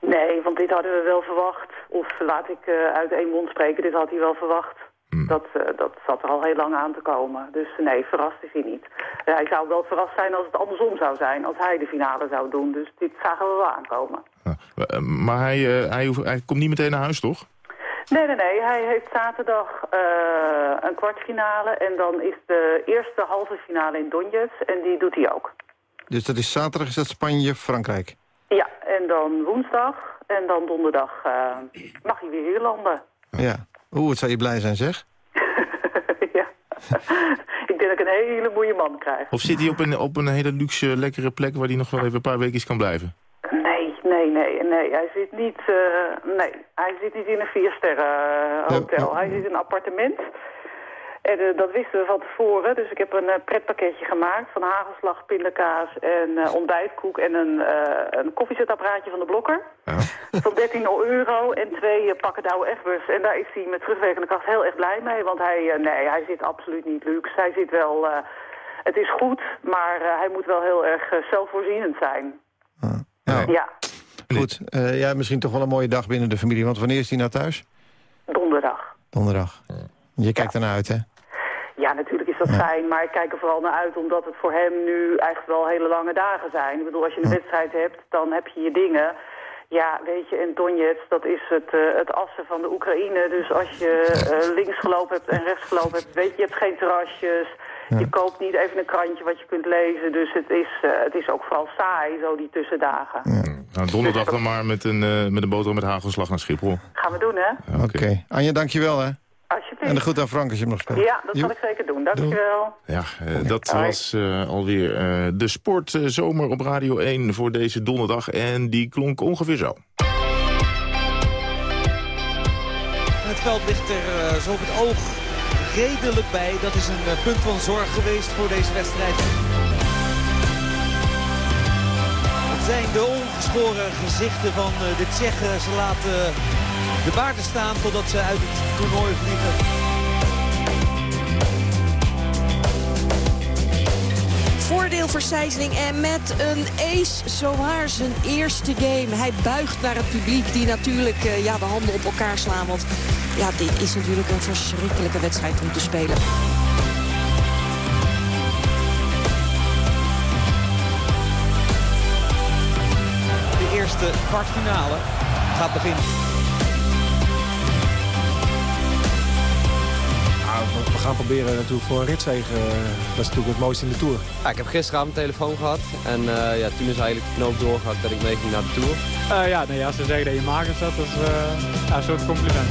Nee, want dit hadden we wel verwacht. Of laat ik uh, uit één mond spreken, dit had hij wel verwacht. Hmm. Dat, uh, dat zat er al heel lang aan te komen. Dus nee, verrast is hij niet. Uh, hij zou wel verrast zijn als het andersom zou zijn. Als hij de finale zou doen. Dus dit zagen we wel aankomen. maar hij, hij, hoeft, hij komt niet meteen naar huis, toch? Nee, nee, nee. Hij heeft zaterdag een kwartfinale. En dan is de eerste halve finale in Donetsk. En die doet hij ook. Dus dat is zaterdag, is dat Spanje, Frankrijk? Ja, en dan woensdag en dan donderdag uh, mag hij weer hier landen. Ja. Oeh, wat zou je blij zijn, zeg? <laughs> ja. ik denk dat ik een hele mooie man krijg. Of zit hij op een, op een hele luxe, lekkere plek... waar hij nog wel even een paar weken kan blijven? Nee, nee, nee, nee. Hij zit niet, uh, nee. Hij zit niet in een viersterren hotel. Ja, ja. Hij zit in een appartement... En uh, dat wisten we van tevoren. Dus ik heb een uh, pretpakketje gemaakt van hagelslag, pindakaas en uh, ontbijtkoek en een, een koffiezetapparaatje van de Blokker. Ja. <laughs> Van 13 euro en twee pakken Douwe Egbers. En daar is hij met terugwerkende kracht heel erg blij mee. Want hij, nee, hij zit absoluut niet luxe. Hij zit wel, het is goed, maar hij moet wel heel erg zelfvoorzienend zijn. Ja. ja. Goed, ja, misschien toch wel een mooie dag binnen de familie. Want wanneer is hij nou thuis? Donderdag. Donderdag. Je kijkt ernaar uit, hè? Ja, natuurlijk is dat ja. fijn, maar ik kijk er vooral naar uit omdat het voor hem nu eigenlijk wel hele lange dagen zijn. Ik bedoel, als je een wedstrijd hebt, dan heb je je dingen. Ja, weet je, en Donetsk, dat is het, uh, het assen van de Oekraïne. Dus als je uh, links gelopen hebt en rechts gelopen hebt, weet je, je hebt geen terrasjes. Ja. Je koopt niet even een krantje wat je kunt lezen. Dus het is, uh, het is ook vooral saai, zo die tussendagen. Ja. Nou, donderdag dan maar met een, met een boterham met hagelslag naar Schiphol. Gaan we doen, hè? Oké. Okay. Anja, dankjewel, hè? Alsjeblieft. En de goed aan Frank als je hem nog speelt. Ja, dat zal ik zeker doen. Dankjewel. Ja, uh, dat Hoi. was uh, alweer uh, de sportzomer op Radio 1 voor deze donderdag. En die klonk ongeveer zo. Het veld ligt er zo op het oog redelijk bij. Dat is een punt van zorg geweest voor deze wedstrijd. Het zijn de ongeschoren gezichten van de Tsjechen. Ze laten de baarden staan totdat ze uit het toernooi vliegen. Voordeel voor Sijsling en met een ace zowaar zijn eerste game. Hij buigt naar het publiek die natuurlijk uh, ja, de handen op elkaar slaan. Want ja, dit is natuurlijk een verschrikkelijke wedstrijd om te spelen. De eerste kwartfinale gaat beginnen. We gaan proberen natuurlijk voor een ritzegen. Dat is natuurlijk het mooiste in de Tour. Ja, ik heb gisteravond een telefoon gehad. En uh, ja, toen is eigenlijk de knoop doorgehakt dat ik meeging naar de Tour. Uh, ja, nee, als ze zeggen dat je mager staat, dat is uh, ja, een soort compliment.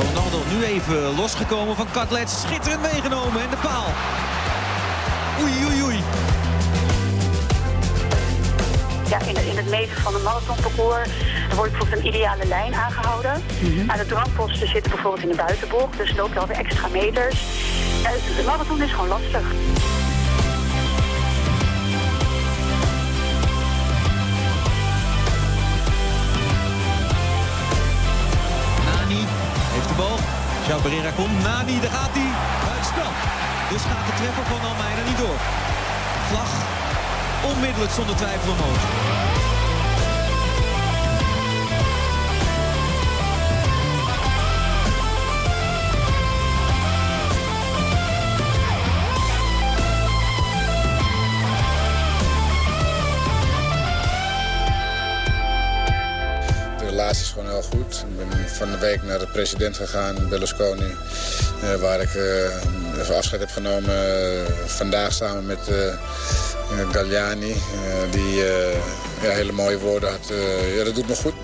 Ronaldo nu even losgekomen van Katlet. Schitterend meegenomen en de paal. Oei, oei. Het meten van een marathonparcours. Er wordt bijvoorbeeld een ideale lijn aangehouden. Aan de drangposten zitten bijvoorbeeld in de buitenbocht. Dus loop je alweer extra meters. Eh, de marathon is gewoon lastig. Nani heeft de bal. Pereira komt. Nani, daar gaat hij. Buitenspel. Dus gaat de treffer van Almeida niet door. Vlag onmiddellijk zonder twijfel omhoog. Relatie is gewoon heel goed. Ik ben van de week naar de president gegaan, Berlusconi. eh, waar ik eh, afscheid heb genomen. eh, vandaag samen met Galliani. die hele mooie woorden had. Ja, dat doet me goed.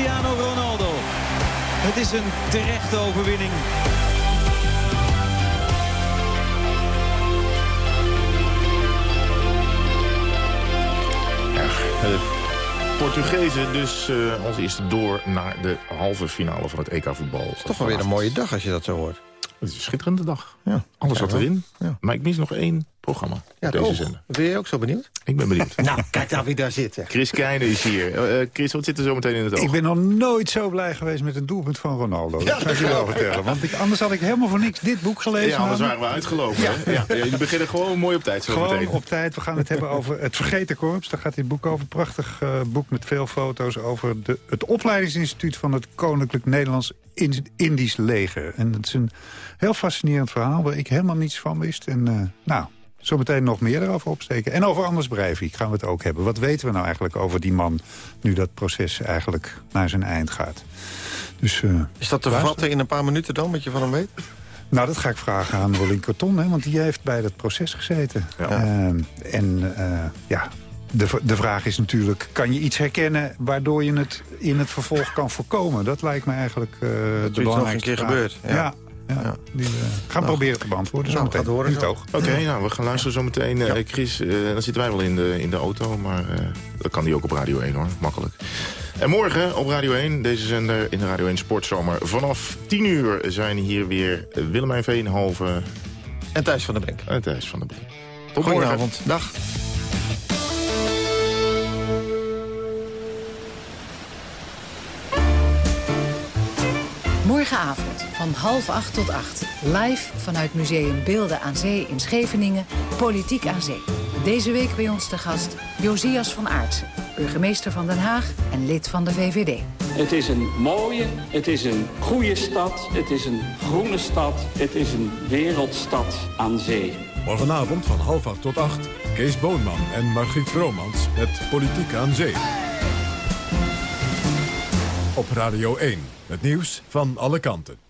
Cristiano Ronaldo. Het is een terechte overwinning. De Portugezen dus eh, als eerste door naar de halve finale van het EK voetbal. Toch wel weer een mooie dag als je dat zo hoort. Het is een schitterende dag. Ja. Alles zat erin. Ja. Maar ik mis nog één programma Ja, op deze zender. Ben je ook zo benieuwd? Ik ben benieuwd. <laughs> nou, kijk nou wie daar zit. zeg. Chris Keijne is hier. Eh, eh, Chris, wat zit er zo meteen in het oog? Ik ben nog nooit zo blij geweest met een doelpunt van Ronaldo. Dat Ja, kan ik dat je wel vertellen. Want ik, anders had ik helemaal voor niks dit boek gelezen. Ja, anders waren we uitgelopen. hè? Ja. Ja, jullie beginnen gewoon mooi op tijd zo Gewoon meteen. op tijd. We gaan het hebben over het Vergeten Korps. Daar gaat dit boek over. Prachtig eh, boek met veel foto's over de, het opleidingsinstituut... van het Koninklijk Nederlands In- Indisch Leger. En het is een heel fascinerend verhaal... waar ik helemaal niets van wist. En eh, nou, zometeen nog meer erover opsteken. En over Anders Breivik gaan we het ook hebben. Wat weten we nou eigenlijk over die man... nu dat proces eigenlijk naar zijn eind gaat? Dus, eh, Is dat te luister. vervatten in een paar minuten dan, wat je van hem weet? Nou, dat ga ik vragen aan Rolien Carton, hè, want die heeft bij dat proces gezeten. Ehm, en eh, ja, de, de vraag is natuurlijk, kan je iets herkennen... waardoor je het in het vervolg kan voorkomen? Dat lijkt me eigenlijk eh de nog een belangrijkste keer vraag. gebeurt, ja. Ja, ja, die we gaan Nou, proberen te beantwoorden. nou, horen In het zo. oog. Oké, nou, we gaan luisteren zo meteen. Eh, Chris, eh, dan zitten wij wel in de, in de auto, maar eh dat kan die ook op Radio 1 hoor, makkelijk. En morgen op Radio 1, deze zender in de Radio 1 Sportzomer. Vanaf 10 uur zijn hier weer Willemijn Veenhoven En Thijs van der Brink. en Thijs van der Brink. Tot morgen. Goedenavond. Dag. Morgenavond van half acht tot acht. Live vanuit Museum Beelden aan Zee in Scheveningen. Politiek aan Zee. Deze week bij ons te gast Josias van Aartsen. Burgemeester van Den Haag en lid van de VVD. Het is een mooie, het is een goede stad, het is een groene stad, het is een wereldstad aan zee. Morgenavond van half acht tot acht. Kees Boonman en Margriet Vromans met Politiek aan Zee. Op Radio 1. Het nieuws van alle kanten.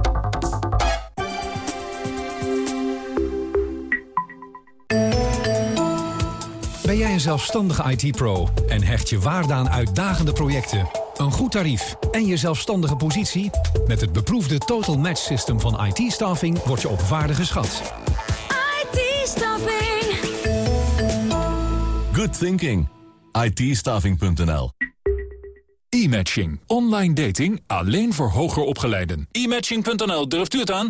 Ben jij een zelfstandige IT-pro en hecht je waarde aan uitdagende projecten, een goed tarief en je zelfstandige positie? Met het beproefde Total Match System van IT-staffing word je op waarde geschat. IT-staffing. Good thinking. itstaffing.nl E-matching. Online dating alleen voor hoger opgeleiden. E-matching.nl, durft u het aan?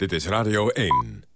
Dit is Radio 1.